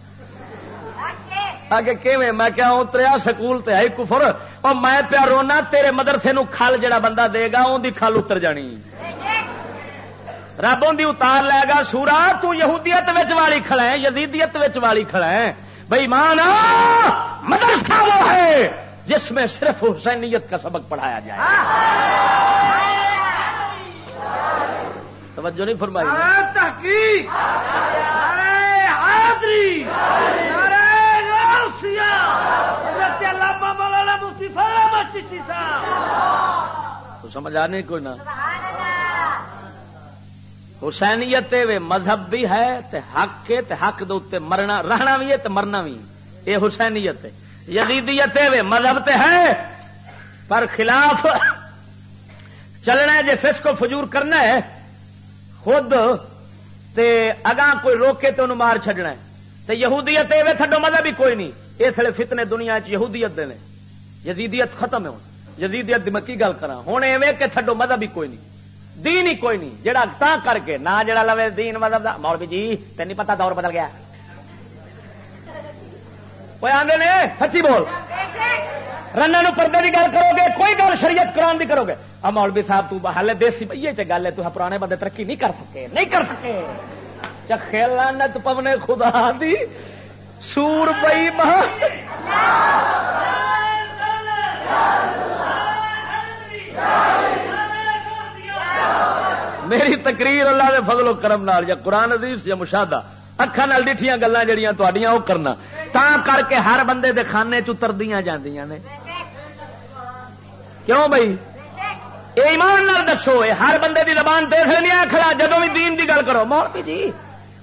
کہ میں کیا اتریا سکول تے ہے کفر اور میں پیا رونا تیرے مدرسے نو کھل جڑا بندہ دے گا ان کی کھل اتر جانی رب ان اتار لے گا سورا تہودیت والی کھڑا ہے یزیدیت والی کھڑا ہے بھائی مان مدرسہ وہ ہے جس میں صرف حسینیت کا سبق پڑھایا جائے توجہ نہیں فرمائی۔ سمجھ آنے کوئی نہ حسینیت مذہب بھی ہے تے حق کے تے حق دے مرنا رہنا بھی ہے تے مرنا بھی۔ یہ حسینیت ہے۔ یزیدیت مذہب تے ہے پر خلاف چلنا ہے جی فس کو فجور کرنا ہے خود تے اگاں کوئی روکے تو انہوں مار چڈنا ہے۔ تے یہودیت تھڈو مذہب ہی کوئی نہیں۔ اس لیے فتنے دنیا چہودیت دے یزیدیت ختم ہے یزیدیت میں کی گل کرا ہوں ایویں کہ تھڈو مذہب ہی کوئی نہیں۔ دین ہی کوئی نہیں۔ جڑا تا کر کے نہ جڑا لوے دین مذہب دا۔ مولوی جی تین پتہ پتا دور بدل گیا۔ آدھے نے سچی بول رن پردے کی گل کرو گے کوئی گل شریعت کران دی کرو گے آ مولوی صاحب تو ہالے دیسی بھائی یہ گل ہے تو پرانے بندے ترقی نہیں کر سکے نہیں کر سکے چکھے نت پونے خدا دی سور بئی میری تقریر اللہ دے فضل و کرم نال یا قرآن عزیز یا مشاہدہ اکھان ڈیٹیاں گلیں جڑیاں تھوڑیاں وہ کرنا تا کر کے ہر بندے دے خانے چتردیاں جاندیاں نے۔ کیوں بھائی؟ اے ایمان نال دسو، اے ہر بندے دی زبان دیکھ لینی کھڑا جدو بھی دین دی گل کرو، مولوی جی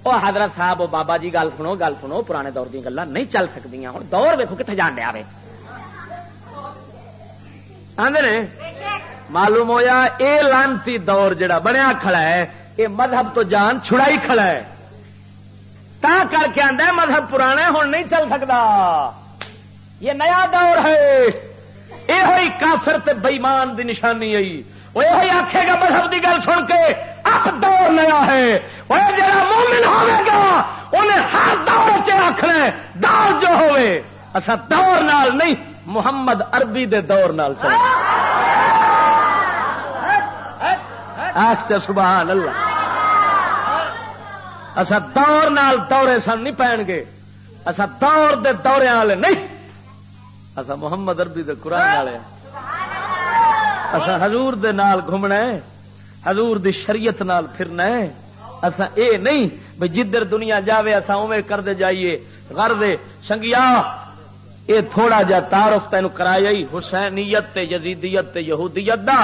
وہ حضرت صاحب بابا جی گل سنو گل سنو، پرانے دور دیا گلیں نہیں چل سکتی ہوں دور دیکھو کتنے جان دیا آدھے معلوم ہوا یہ لانتی دور جڑا بنیا کھڑا ہے یہ مذہب تو جان چھڑائی کھڑا ہے۔ تا کر کے آدھا مذہب پرانا ہوں نہیں چل سکتا یہ نیا دور ہے۔ یہ ہوئی کافر تے بئیمان دی نشانی آئی وہ یہ آخے گا مذہب کی گل سن کے اب دور نیا ہے۔ وہ جڑا مومن ہوے گا، انہیں ہر دور چکھنا دور جو ہوے اصا دور نال نہیں، محمد عربی دے دور نال چل آخ سبحان اللہ۔ اصا دور نال دورے سن نہیں پہن گے۔ اصا دور دے دورے والے نہیں۔ اصا محمد اربی دے قرآن والے اصا حضور دے نال گھومنا ہے۔ حضور دی شریعت نال پھرنا ہے۔ اصا اے نہیں بھائی جدھر دنیا جاوے اصا اوے کر دے جائیے۔ کر دے سنگیا اے تھوڑا جا تعارف تین کرایا حسینیت تے یزیدیت تے یہودیت دا۔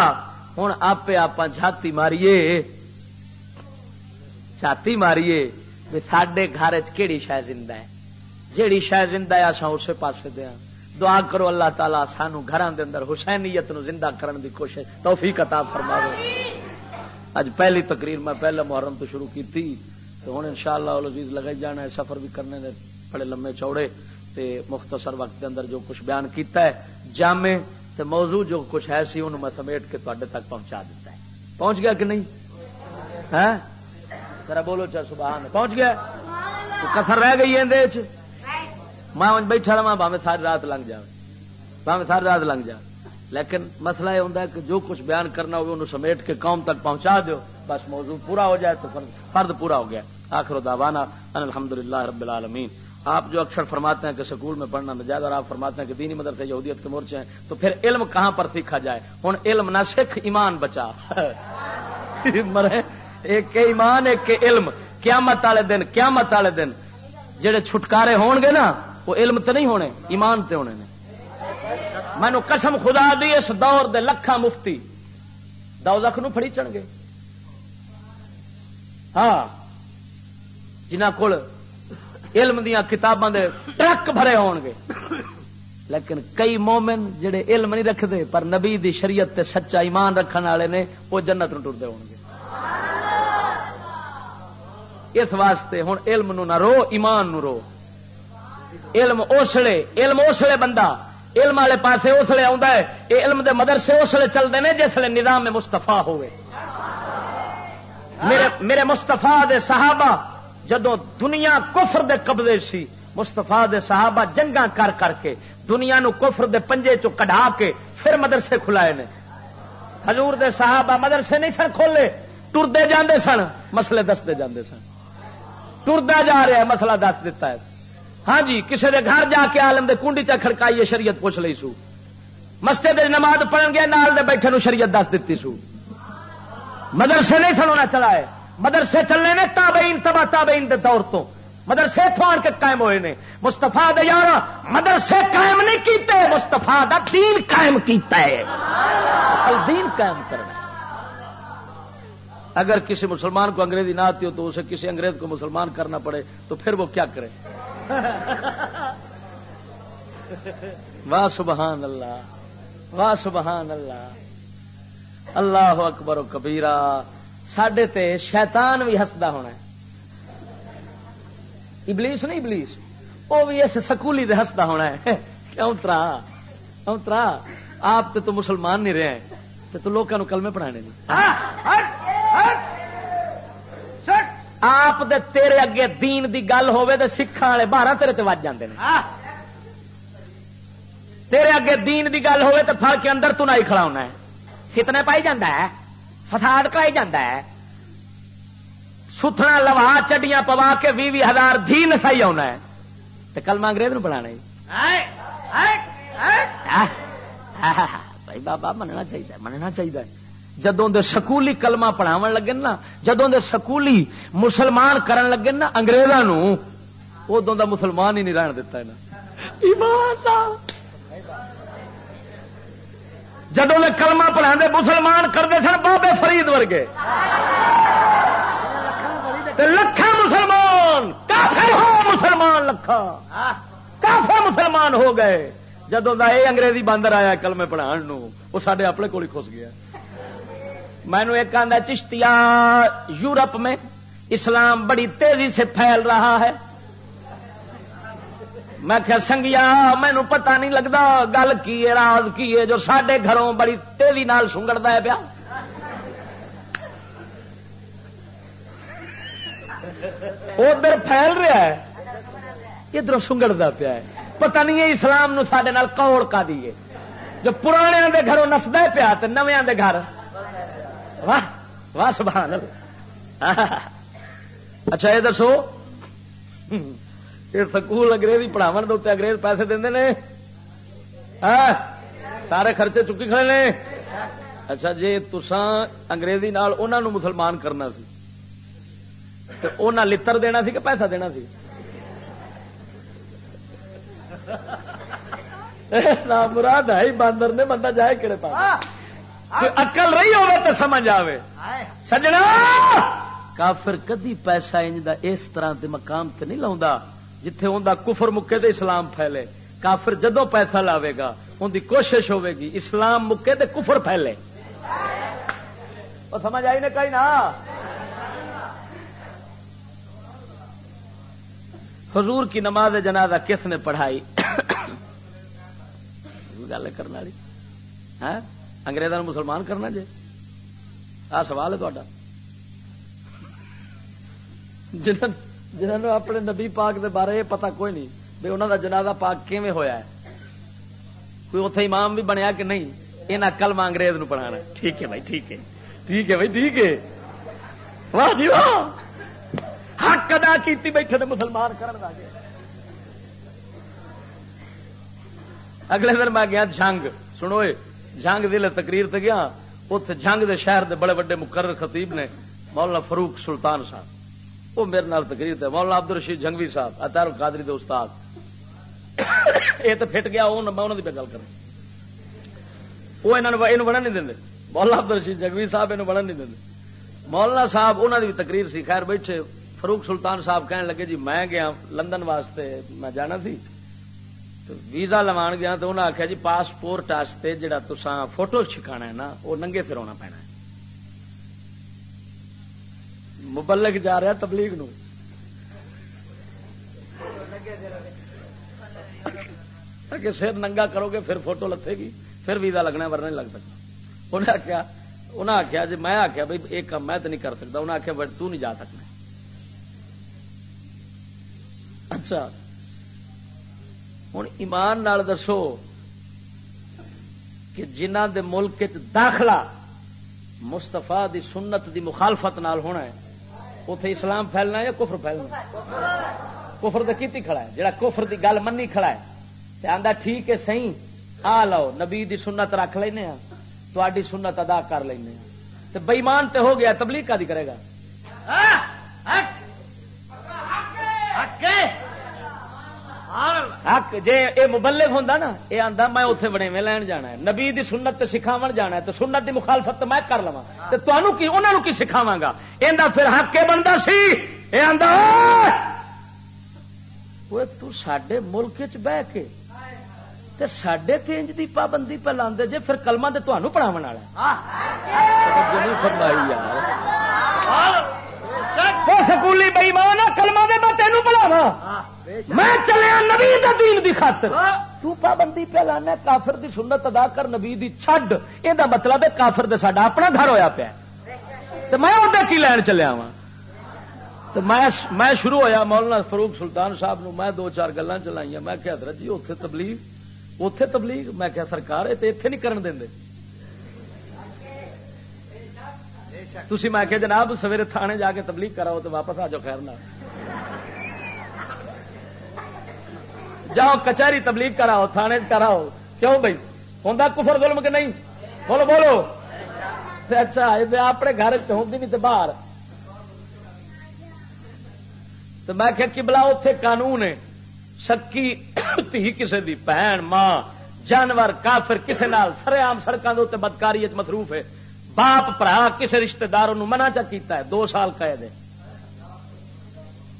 ہوں آپ آپ جاتی ماریے۔ چھاتی ماریے بھی سڈے گھر چیڑی شہ زندہ ہے جیڑی شہ زندہ ہے اصا اسی پاس دیا دعا کرو اللہ تعالیٰ سانو گھر اندر حسینیت نو زندہ کرن دی کوشش توفیق عطا فرما اج پہلی تقریر میں پہلے محرم تو شروع کی تھی تو ہوں ان شاء اللہ عزیز لگائی جانا ہے سفر بھی کرنے نے بڑے لمے چوڑے تے مختصر وقت کے اندر جو کچھ بیان کیتا ہے جامع تے موضوع جو کچھ ہے سی انہوں میں سمیٹ کے تے تک پہنچا دیتا ہے پہنچ گیا کہ نہیں ہے ذرا بولو چا سبحان پہنچ گیا؟ کسر رہ گئی ہے میں بیٹھا رہا ساری رات لنگ جائے ساری رات لنگ جا لیکن مسئلہ یہ ہوتا ہے کہ جو کچھ بیان کرنا ہوگا انہوں سمیٹ کے قوم تک پہنچا دو بس موضوع پورا ہو جائے تو فرد پورا ہو گیا۔ آخر داوانا الحمد للہ رب العالمین۔ آپ جو اکثر فرماتے ہیں کہ سکول میں پڑھنا نجائز، اور آپ فرماتے ہیں کہ دینی مدرسے یہودیت کے مورچے ہیں، تو پھر علم کہاں پر سیکھا جائے؟ ہوں علم نہ سکھ ایمان بچا۔ مرے ایک ایمان، ایک علم۔ قیامت والے دن، قیامت والے دن جڑے چھٹکارے ہون گے نا، وہ علم تو نہیں ہونے، ایمان تے ہونے نے۔ مینو قسم خدا دی، اس دور دے لکھا مفتی دوزخ نو پھڑی چڑھ گے۔ ہاں جنہ کول علم دیا کتاباں دے ٹرک بھرے ہون گے۔ لیکن کئی مومن جڑے علم نہیں رکھتے پر نبی دی شریعت تے سچا ایمان رکھنے والے نے، وہ جنت نو ٹرتے ہون گے۔ اس واسطے ہوں علم نو نہ رو، ایمان نو رو۔ علم اسلے علم اسلے بندہ۔ علم والے پاسے اسلے ہے۔ یہ علم دے مدرسے اسلے چلتے ہیں جسے نظام میں مستفا ہوئے۔ میرے میرے مستفا دے صحابہ جدو دنیا کفر دے قبضے سی مستفا دے صحابہ جنگا کر کر کے، دنیا نو کفر دے پنجے چو کڈا کے پھر مدرسے کھلائے نے۔ حضور دے صحابہ مدرسے نہیں سن کھولے ٹرتے جاندے سن مسلے دستے جاندے سن۔ ٹردا جا رہا ہے مسئلہ دس دیتا ہے۔ ہاں جی کسی کے گھر جا کے آلم دے کنڈی چا کھڑکائیے شریعت پوچھ لی سو۔ مسجد نماز پڑھن گیا نال دے بیٹھے نو شریعت دس دیتی سو۔ مدرسے نہیں سنونا چلا ہے۔ مدرسے چلنے نے تابعین تبا تابعین دے دور تو۔ مدرسے تھوان کے قائم ہوئے نے۔ مستفا دے یار مدرسے قائم نہیں کیتے مستفا دا دین قائم کیتا ہے۔ دین قائم کرنا اگر کسی مسلمان کو انگریزی نہ آتی ہو تو اسے کسی انگریز کو مسلمان کرنا پڑے تو پھر وہ کیا کرے؟ واہ سبحان اللہ، واہ سبحان اللہ۔ اللہ اکبر و کبیرا سڈے تے شیطان بھی ہستا ہونا ہے۔ ابلیس نہیں ابلیس، وہ بھی اس سکولی دے ہستا ہونا ہے۔ کیوں ترا؟ کیوں ترا؟ آپ تو مسلمان نہیں رہے تو لوگوں کلمے پڑھانے نہیں۔ آپ دے تیرے اگے دین دی گل ہوے تے سکھاں والے بارہ تیرے تے وج جاندے ہیں تیرے اگے دین دی گل ہوے تے پھڑ کے اندر تو نہیں کھڑا ہونا ہے۔ فتنے پائی جاندا ہے فساد کرائی جاندا ہے۔ ستھنا لوا چڈیاں پوا کے بھی بھی ہزار دھی نسائی آنا ہے۔ تے کلمہ انگریز نو پڑھانا بھائی بابا مننا چاہیے مننا چاہیے جدوں دے سکولی کلمہ پڑھاو لگے نا جدوں دے سکولی مسلمان کرن لگے نا اگریزوں ادو دا مسلمان ہی نہیں رہن دتا جدوں دے کلمہ پڑھا مسلمان کرتے سن بابے فرید ورگے۔ لکھا مسلمان کافر ہو مسلمان لکھا کافر مسلمان ہو گئے۔ جدوں دا اے انگریزی باندر آیا کلمے پڑھان وہ سارے اپنے کول ہی خس گیا۔ مینو ایک آدھا چشتیا یورپ میں اسلام بڑی تیزی سے پھیل رہا ہے۔ میں کیا سنگیا، مینو پتا نہیں لگتا گل کی ہے، راز کی ہے، جو سڈے گھروں بڑی تیزی نال سنگڑتا ہے پیا۔ ادھر پھیل رہا ہے ادھر سنگڑتا پیا ہے۔ پتا نہیں ہے اسلام نو سڈے کوڑ کا دیے جو پرانے دے گھروں نسدا پیا تو نویا دے گھر۔ واہ سبحان اچھا یہ دسو. یہ سکول انگریزی پڑھاو دے انگریز پیسے دے سارے خرچے چکی کھڑے نے. اچھا جی تسان انگریزی نال انہوں مسلمان کرنا سی. تو لتر دینا سی کہ پیسہ دینا سی؟ مراد ہے باندر نے، بندہ جائے کہڑے پاس؟ اکل رہی ہوگی تو سمجھ آئے سجنا! کافر کدی پیسہ انج اس طرح کے مقام سے نہیں لا جتھے ان کفر مکے تو اسلام پھیلے۔ کافر جدو پیسہ لاوے گا ان کی کوشش ہوے اسلام مکے تو کفر پھیلے۔ سمجھ آئی نے کہیں نا؟ حضور کی نماز جنازہ کس نے پڑھائی؟ گل کرنے والی۔ ہاں؟ انگریزوں مسلمان کرنا جی آ سوال ہے تا جنہوں اپنے نبی پاک دے بارے پتا کوئی نہیں بھائی انہوں کا جنازہ پاک کیویں ہویا ہے۔ کوئی اتے امام بھی بنیا کہ نہیں؟ یہ کلم انگریز نو پڑھانا۔ ٹھیک ہے بھائی، ٹھیک ہے۔ ٹھیک ہے بھائی، ٹھیک ہے۔ واہ جی واہ! حق ادا کیتی بیٹھے مسلمان کرن لگے اگلے دن میں گیا جنگ سنو جنگ دل تقریر تے گیا اتے جنگ دے شہر دے بڑے بڑے مقرر خطیب نے مولانا فروخ سلطان صاحب وہ میرے نال تقریر تے، مولانا عبد الرشید جنگوی صاحب، اتار قادری دے استاد۔ یہ تو فٹ گیا میں انہوں کی گل کر وہ یہ بڑھن نہیں دیں مولانا عبد الرشید جگوی صاحب یہ بڑھن نہیں دیں مولانا صاحب انہوں کی بھی تقریر سی۔ خیر بیٹھے فروخ سلطان صاحب کہنے لگے جی میں گیا لندن واسطے، میں جانا سی۔ ویزا لوا گیا تو انہیں آخیا جی پاسپورٹ واسطے جہاں تسا فوٹو چھکا ہے نا، وہ ننگے پھر آنا پینا مبلک جا رہا تبلیغ نو۔ کہ سر ننگا کرو گے پھر فوٹو لتھے گی، پھر ویزا لگنا ورنہ نہیں لگ سکتا۔ انہیں آخیا انہیں آخیا جی میں آخیا بھائی ایک کام میں تو نہیں کر سکتا انہیں آخیا تو نہیں جا سکنا۔ اچھا۔ ہوں ایمان نال دسو کہ جنہ دے ملک داخلہ مستفا دی سنت دی مخالفت نال ہونا ہے اتے اسلام پھیلنا یا کفر پھیلنا کفر تو کیتی کھڑا ہے، جڑا کفر دی گل منی کھڑا ہے آدھا ٹھیک ہے سی آ لو نبی دی سنت رکھ لینا ہاں، تاری سنت ادا کر لینا ہاں۔ بئیمان تے ہو گیا، تبلیغ کا دی کرے گا؟ حق جی یہ مبلغ ہوں نا یہ آتا میں اتنے بڑے میں لین جانا ہے۔ نبی دی سنت سکھاو جانا ہے تو سنت دی مخالفت میں کر لوا تو تمہوں کی سکھاوا گا؟ یہ پھر حق کے بنتا سی؟ یہ آتا تے ملک چ بہ کے سڈے تینج دی پابندی پہ لاندے جے پھر کلمہ دے تمہوں پڑھاو والا فرمائی یار۔ سکولی بئی مان کلما دے میں تینوں پڑھاوا میں چلیا نبی دین دی خاطر۔ تو پابندی پہ لانا کافر دی سنت ادا کر نبی دی چھڈ۔ یہ مطلب ہے کافر دے ساڈا اپنا گھر ہویا پیا۔ تو میں ادھر کی لین چلیا وا تو میں شروع ہویا مولانا فروخ سلطان صاحب نو میں دو چار گلیں چلائی میں کہ حضرت جی اتے تبلیغ اتے تبلیغ؟ میں کہ سرکار اتنے نہیں کرن دیں تھی میں کہ جناب سویرے تھانے جا کے تبلیغ کراؤ تو واپس آ جاؤ خیر نہ جاؤ کچہری تبلیغ کراؤ، تھانے کراؤ۔ کیوں بھائی ہوں کفر ظلم کہ نہیں؟ بولو بولو۔ اچھا اپنے گھر نہیں تو باہر۔ تو میں کہ بلا اتے قانون ہے۔ سکی تھی کسی دی بہن، ماں، جانور، کافر کسی نال سر آم سڑکوں کے اتنے بدکاری مصروف ہے۔ باپ برا کسی رشتے دار منع چا کیتا ہے، دو سال قید ہے۔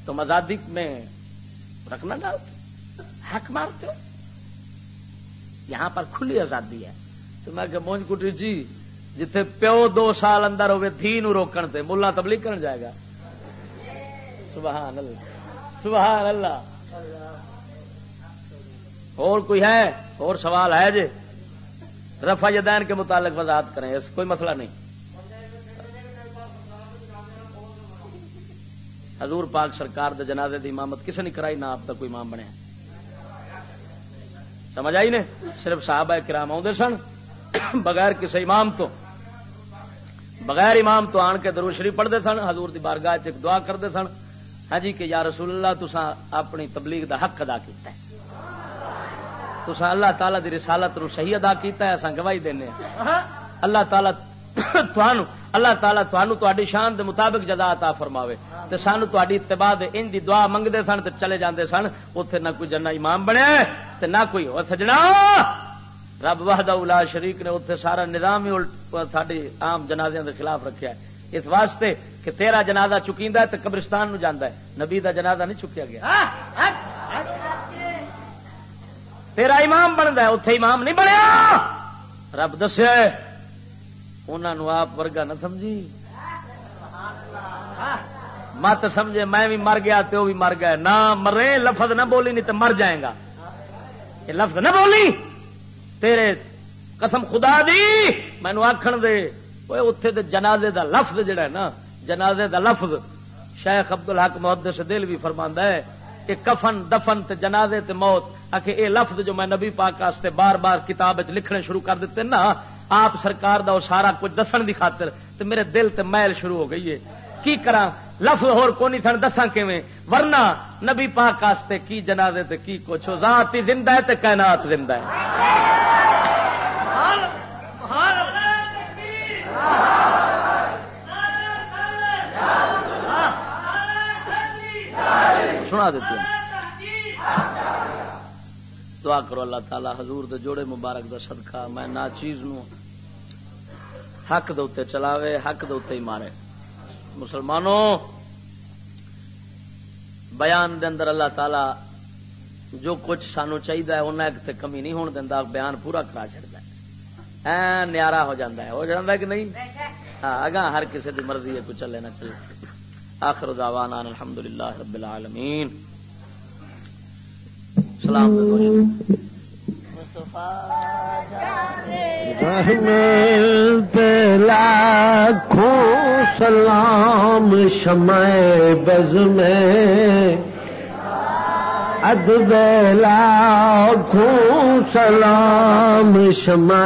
تم آزادی میں رکھنا ڈالتے حق مارتے ہو۔ یہاں پر کھلی آزادی ہے۔ تو میں کہ مونج کٹری جی جتھے پیو دو سال اندر ہوئے، دھی نو روکن تے، ملا تبلیغ کرن جائے گا۔ سبحان اللہ سبحان اللہ۔ اور کوئی ہے؟ اور سوال ہے جی؟ رفا جدین کے متعلق وضاحت کریں، اس کوئی مسئلہ نہیں۔ حضور پاک سرکار دے جنازے دی امامت کسی نے کرائی، نہ آپ تک کوئی امام بنیا سمجھ آئی نے؟ صرف صاحب کرام آدھے سن، بغیر کسی امام تو۔ بغیر امام تو آن کے درو شریف پڑھتے سن، حضور دی بارگاہ ایک دعا کرتے سن ہاں جی کہ یا رسول اللہ تسا اپنی تبلیغ دا حق ادا کیتا ہے۔ تسا اللہ تعالی دی رسالت رو صحیح ادا کیتا ہے اساں گواہی دینے اللہ تعالی تھانو اللہ تعالی تھانو تہاڈی شان دے مطابق جزا عطا فرماوے۔ تے سانو تہاڈی اتباع دے ان دی دعا منگدے سن تے چلے جاندے سن۔ اوتھے نہ کوئی جنہ امام بنیا تے نہ کوئی ہو سجنا۔ رب وحدہ اولا شریک نے اتنے سارا نظام ہی ساری عام جنازے کے خلاف رکھا ہے۔ اس واسطے کہ تیرا جنازہ چکیندا ہے تو قبرستان نو جانا ہے۔ نبی دا جنازہ نہیں چکیا گیا۔ تیرا امام بنتا ہے اتے امام نہیں بنیا۔ رب دسیا انہوں آپ ورگا نہ سمجھی۔ مت سمجھے، میں بھی مر گیا تو بھی مر گیا نہ مرے، لفظ نہ بولی، نہیں تو مر جائے گا۔ یہ لفظ نہ بولی۔ تیرے قسم خدا دی مینو آخر دے۔ اتے دے جنازے دا لفظ جڑا ہے نا، جنازے دا لفظ۔ شیخ ابد الحق محدث دل بھی فرما ہے کہ کفن، دفن تے جنازے تے موت۔ آ اے لفظ جو میں نبی پاک واسطے بار بار کتاب لکھنے شروع کر دیتے نا، آپ سرکار دا سارا کچھ دسن دی خاطر تے میرے دل تے میل شروع ہو گئی ہے۔ کی کرا لفظ ہور کو نہیں سن، دساں کیویں؟ ورنہ نبی پاک واسطے کی جنازے تے کی کچھ؟ ذات ہی زندہ ہے تے کائنات زندہ ہے۔ سنا دیتی دعا کرو اللہ تعالی حضور دے جوڑے مبارک دا صدقہ میں نہ چیز نو حق دے چلاوے، حق دے ہی مارے۔ مسلمانوں، بیان دے اندر اللہ تعالی جو کچھ سانو چاہیے انہیں ایک کمی نہیں ہونے دینا بیان پورا کرا چڑتا ہے۔ نیارا ہو جاتا ہے۔ ہو جاتا ہے کہ نہیں؟ ہاں اگاں ہر کسی کی مرضی ہے، کوئی چلے نہ چلے۔ آخر دعوانا الحمد للہ رب العالمین۔ سلام لاکھوں سلام شمع بز میں ادب لاکھوں سلام شمع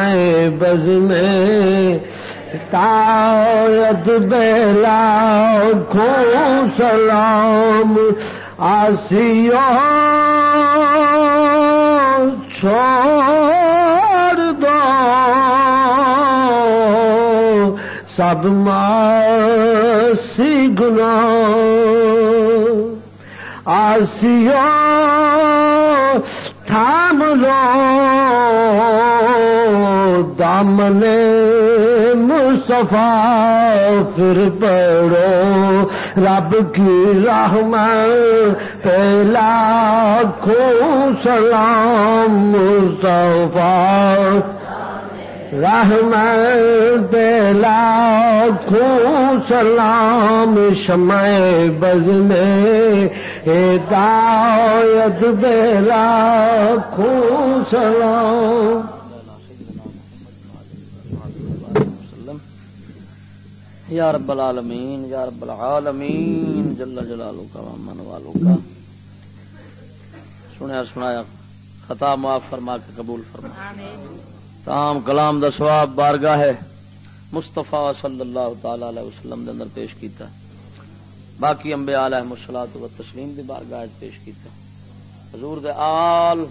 بز میں تاید بیلا کو سلام آسیو چھوڑ دو۔ سب ماسی گنا آسیو تھام لو۔ دامن مصطفیٰ پھر پڑھو۔ رب کی رحمت پہلا خون سلام مصطفیٰ۔ رحمت پہلا خون سلام شمع بز میں ہدایت بیلا خون سلام۔ یا رب العالمین، یا رب العالمین، جل جلالو کا من والو کا سنیا سنایا، خطا معاف فرما کے قبول فرما. تام کلام دا سواب بارگاہ ہے، مصطفیٰ صلی اللہ تعالی علیہ وسلم دے اندر پیش کیتا. باقی انبیاء علیہ الصلوۃ و تسلیم دی بارگاہ پیش کیتا. حضور دے آل،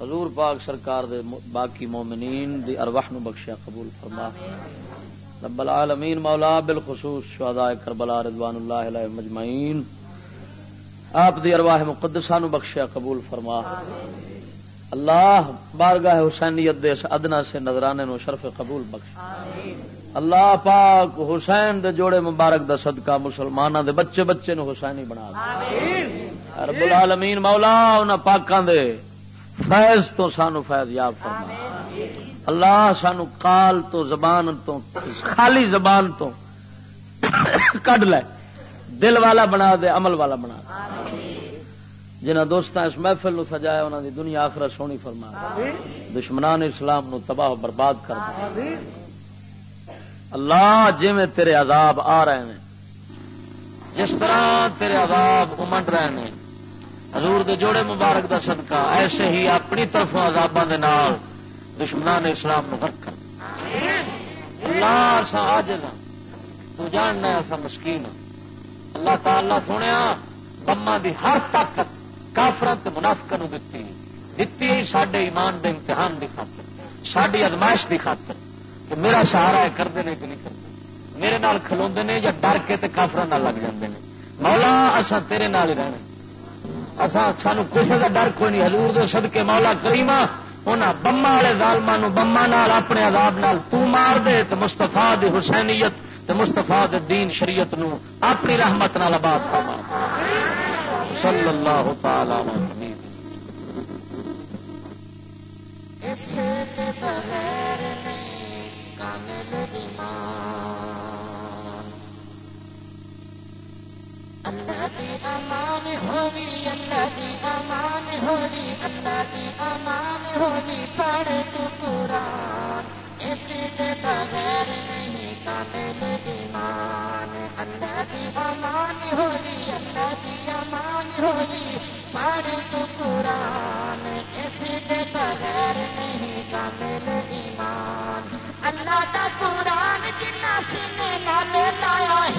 حضور پاک سرکار دے باقی مومنین دی ارواح نو بخشیا، قبول فرما. رب العالمین، مولا بالخصوص شہداء کربلا رضوان اللہ علیہ مجمعین۔ آپ دی ارواح مقدسہ نو بخشیا، قبول فرما۔ اللہ بارگاہ حسینیت دے ادنا سے نظرانے نو شرف قبول بخش۔ اللہ پاک حسین دے جوڑے مبارک دا صدقہ مسلمانہ دے بچے بچے نو حسینی بنا دے۔ رب العالمین، مولا انہاں پاکاں دے فیض تو سانو فیض یاب فرما۔ اللہ سانو کال تو زبان تو خالی زبان تو کڈ لے۔ دل والا بنا دے عمل والا بنا جنہ دوست اس محفل نو سجایا انہوں دی دنیا آخر سونی فرما دشمنان اسلام نو تباہ برباد کر دے۔ اللہ جی میں تیرے عذاب آ رہے ہیں جس طرح تیرے عذاب امنڈ رہے ہیں حضور دے جوڑے مبارک دا صدقہ ایسے ہی اپنی طرف عذاباں دے نال دشمنان اسلام نو کر مولا سا آج تو جاننا ایسا مشکین ہاں۔ اللہ تعالی سنیا بما دی ہر طاقت کافرت منافق دتی۔ دتی سڈے ایمان دے امتحان دی خاطر ساری ازمائش دی خاطر کہ میرا سہارا ہے کرتے ہیں کہ نہیں کرتے میرے نال کھلو نے یا ڈر کے کافر لگ جاتے ہیں مولا اصا تیرے نال ہی رہنا۔ اصا سانو کسی کا ڈر کوئی نہیں۔ حضور دو سد کے مولا کریما انہاں بما والے ظالما بما نال اپنے عذاب نال تو مار دے تو مستفا دی حسینیت تو مستفا دین شریعت نو اپنی رحمت نال آباد فرما۔ صلی اللہ تعالی اس کے بغیر نہیں کامل ایمان اللہ کی امان ہوگی، اللہ کی امان ہوگی، اللہ کی امان ہوگی، پڑھ تو قرآن اس کے بغیر نہیں کامل ایمان۔ اللہ کی امان ہوگی، اللہ کی امان ہوگی، پڑھ تو قرآن اس کے بغیر نہیں کامل ایمان۔ اللہ کا قرآن جنا سینے نال لایا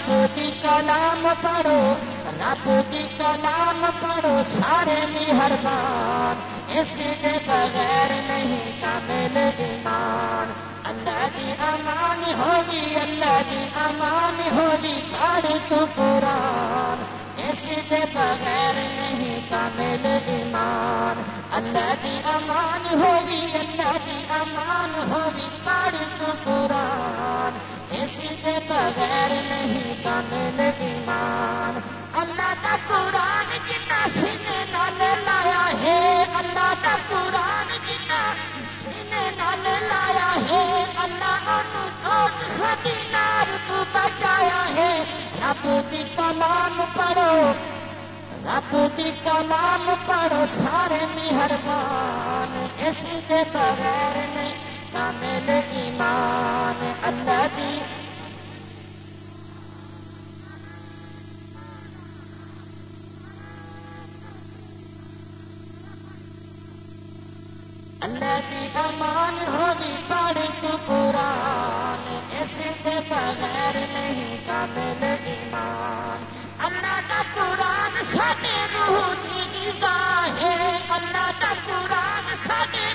رب کلام پڑھو رب دی کلام پڑھو سارے مہربان اس کے بغیر نہیں کامل ایمان اللہ کی امان ہوگی اللہ کی امان ہوگی پڑھ تو قرآن اس کے بغیر نہیں کامل ایمان اللہ کی امان ہوگی اللہ کی امان ہوگی پڑھ تو قرآن اس کے بغیر نہیں کامل ایمان۔ اللہ کا قرآن جنا سینے نال لایا ہے، اللہ کا قرآن جنا سینے نال لایا ہے، اللہ خدی نار تو بچایا ہے۔ رب کی کلام پڑھو، رب کی کلام پڑھو سارے مہربان۔ اس کے بغیر نہیں کامل ایمان۔ اللہ دی اللہ کی امان ہوگی پڑھ تو قرآن اس کے بغیر نہیں کامل ایمان۔ اللہ کا قرآن ساڈے روح کی غذا ہے۔ اللہ کا قرآن ساڈے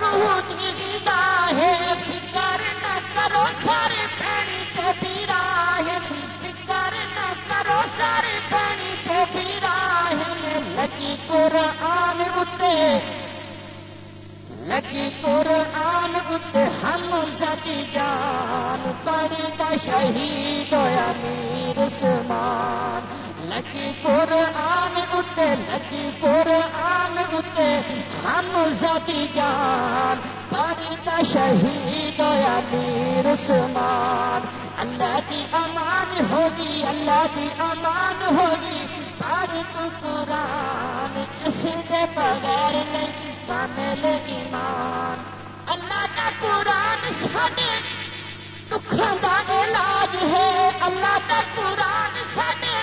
روح کی غذا ہے۔ فکر نہ کرو سارے پینی پہ پیرا ہے۔ فکر نہ کرو سارے پینی پہ پیرا ہے۔ لگی قرآن اتے لگی قرآن اتنے ہم ستی جان پڑتا شہید ہوا میر سمان لگی قرآن اتنے لگی قرآن اتنے ہم ستی جان پڑتا شہید ہوا میر سمان اللہ کی امان ہوگی، اللہ کی امان ہوگی۔ پڑھ تو قرآن کسی کے بغیر نہیں کامل ایمان۔ اللہ کا قرآن ساڈے دکھوں کا علاج ہے۔ اللہ کا قرآن ساڈے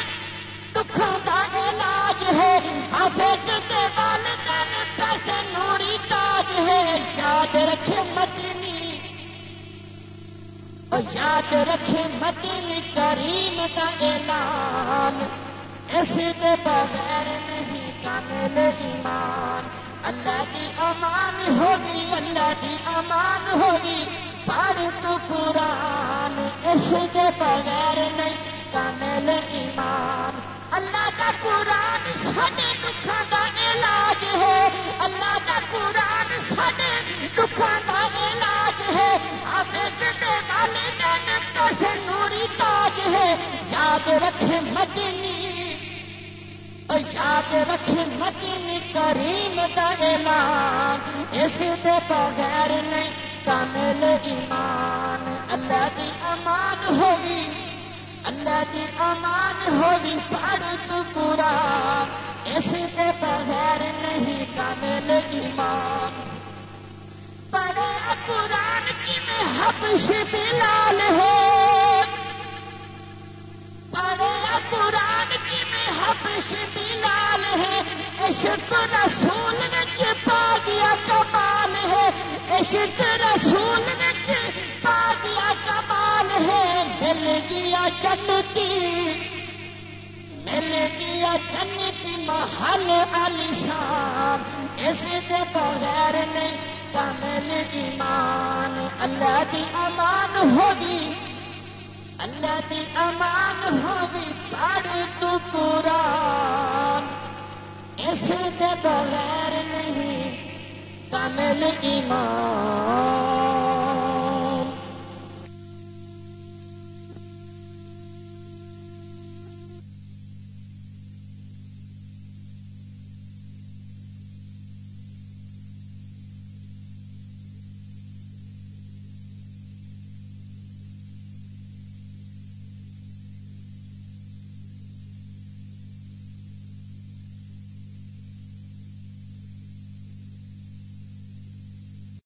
دکھوں کا علاج ہے۔ حافظ کے والدین پیسے نوری تاج ہے۔ یاد رکھے مدنی یاد رکھے مدنی کریم کا اعلان۔ اس کے بغیر نہیں کامل ایمان۔ اللہ کی امان ہوگی، اللہ کی امان ہوگی۔ پڑھ تو قرآن اس بغیر نہیں، کامل ایمان۔ اللہ کا قرآن سارے دکھان کا علاج ہے۔ اللہ کا قرآن سارے دکھان کا علاج ہے۔ والے نوری تاج ہے۔ یاد رکھے مدنی یاد رکھے مدنی کریم کا اعلان اس کے بغیر نہیں کامل ایمان۔ اللہ کی امان ہوگی اللہ کی امان ہوگی پڑھ تو پورا اس کے بغیر نہیں کامل ایمان۔ پڑھے قرآن کی میں حبش بلال ہے پڑھے قرآن کی میں بلال ہے۔ عشق رسول نے پا دی عشق رسول وچ پا گیا کمال ہے۔ مل گیا جنتی مل گیا جنتی محل علی شان۔ اس دے بغیر نہیں کامل ایمان۔ اللہ دی امان ہوگی۔ اللہ دی امان ہوگی پڑھ تو قرآن۔ اس دے بغیر نہیں کامل ایمان۔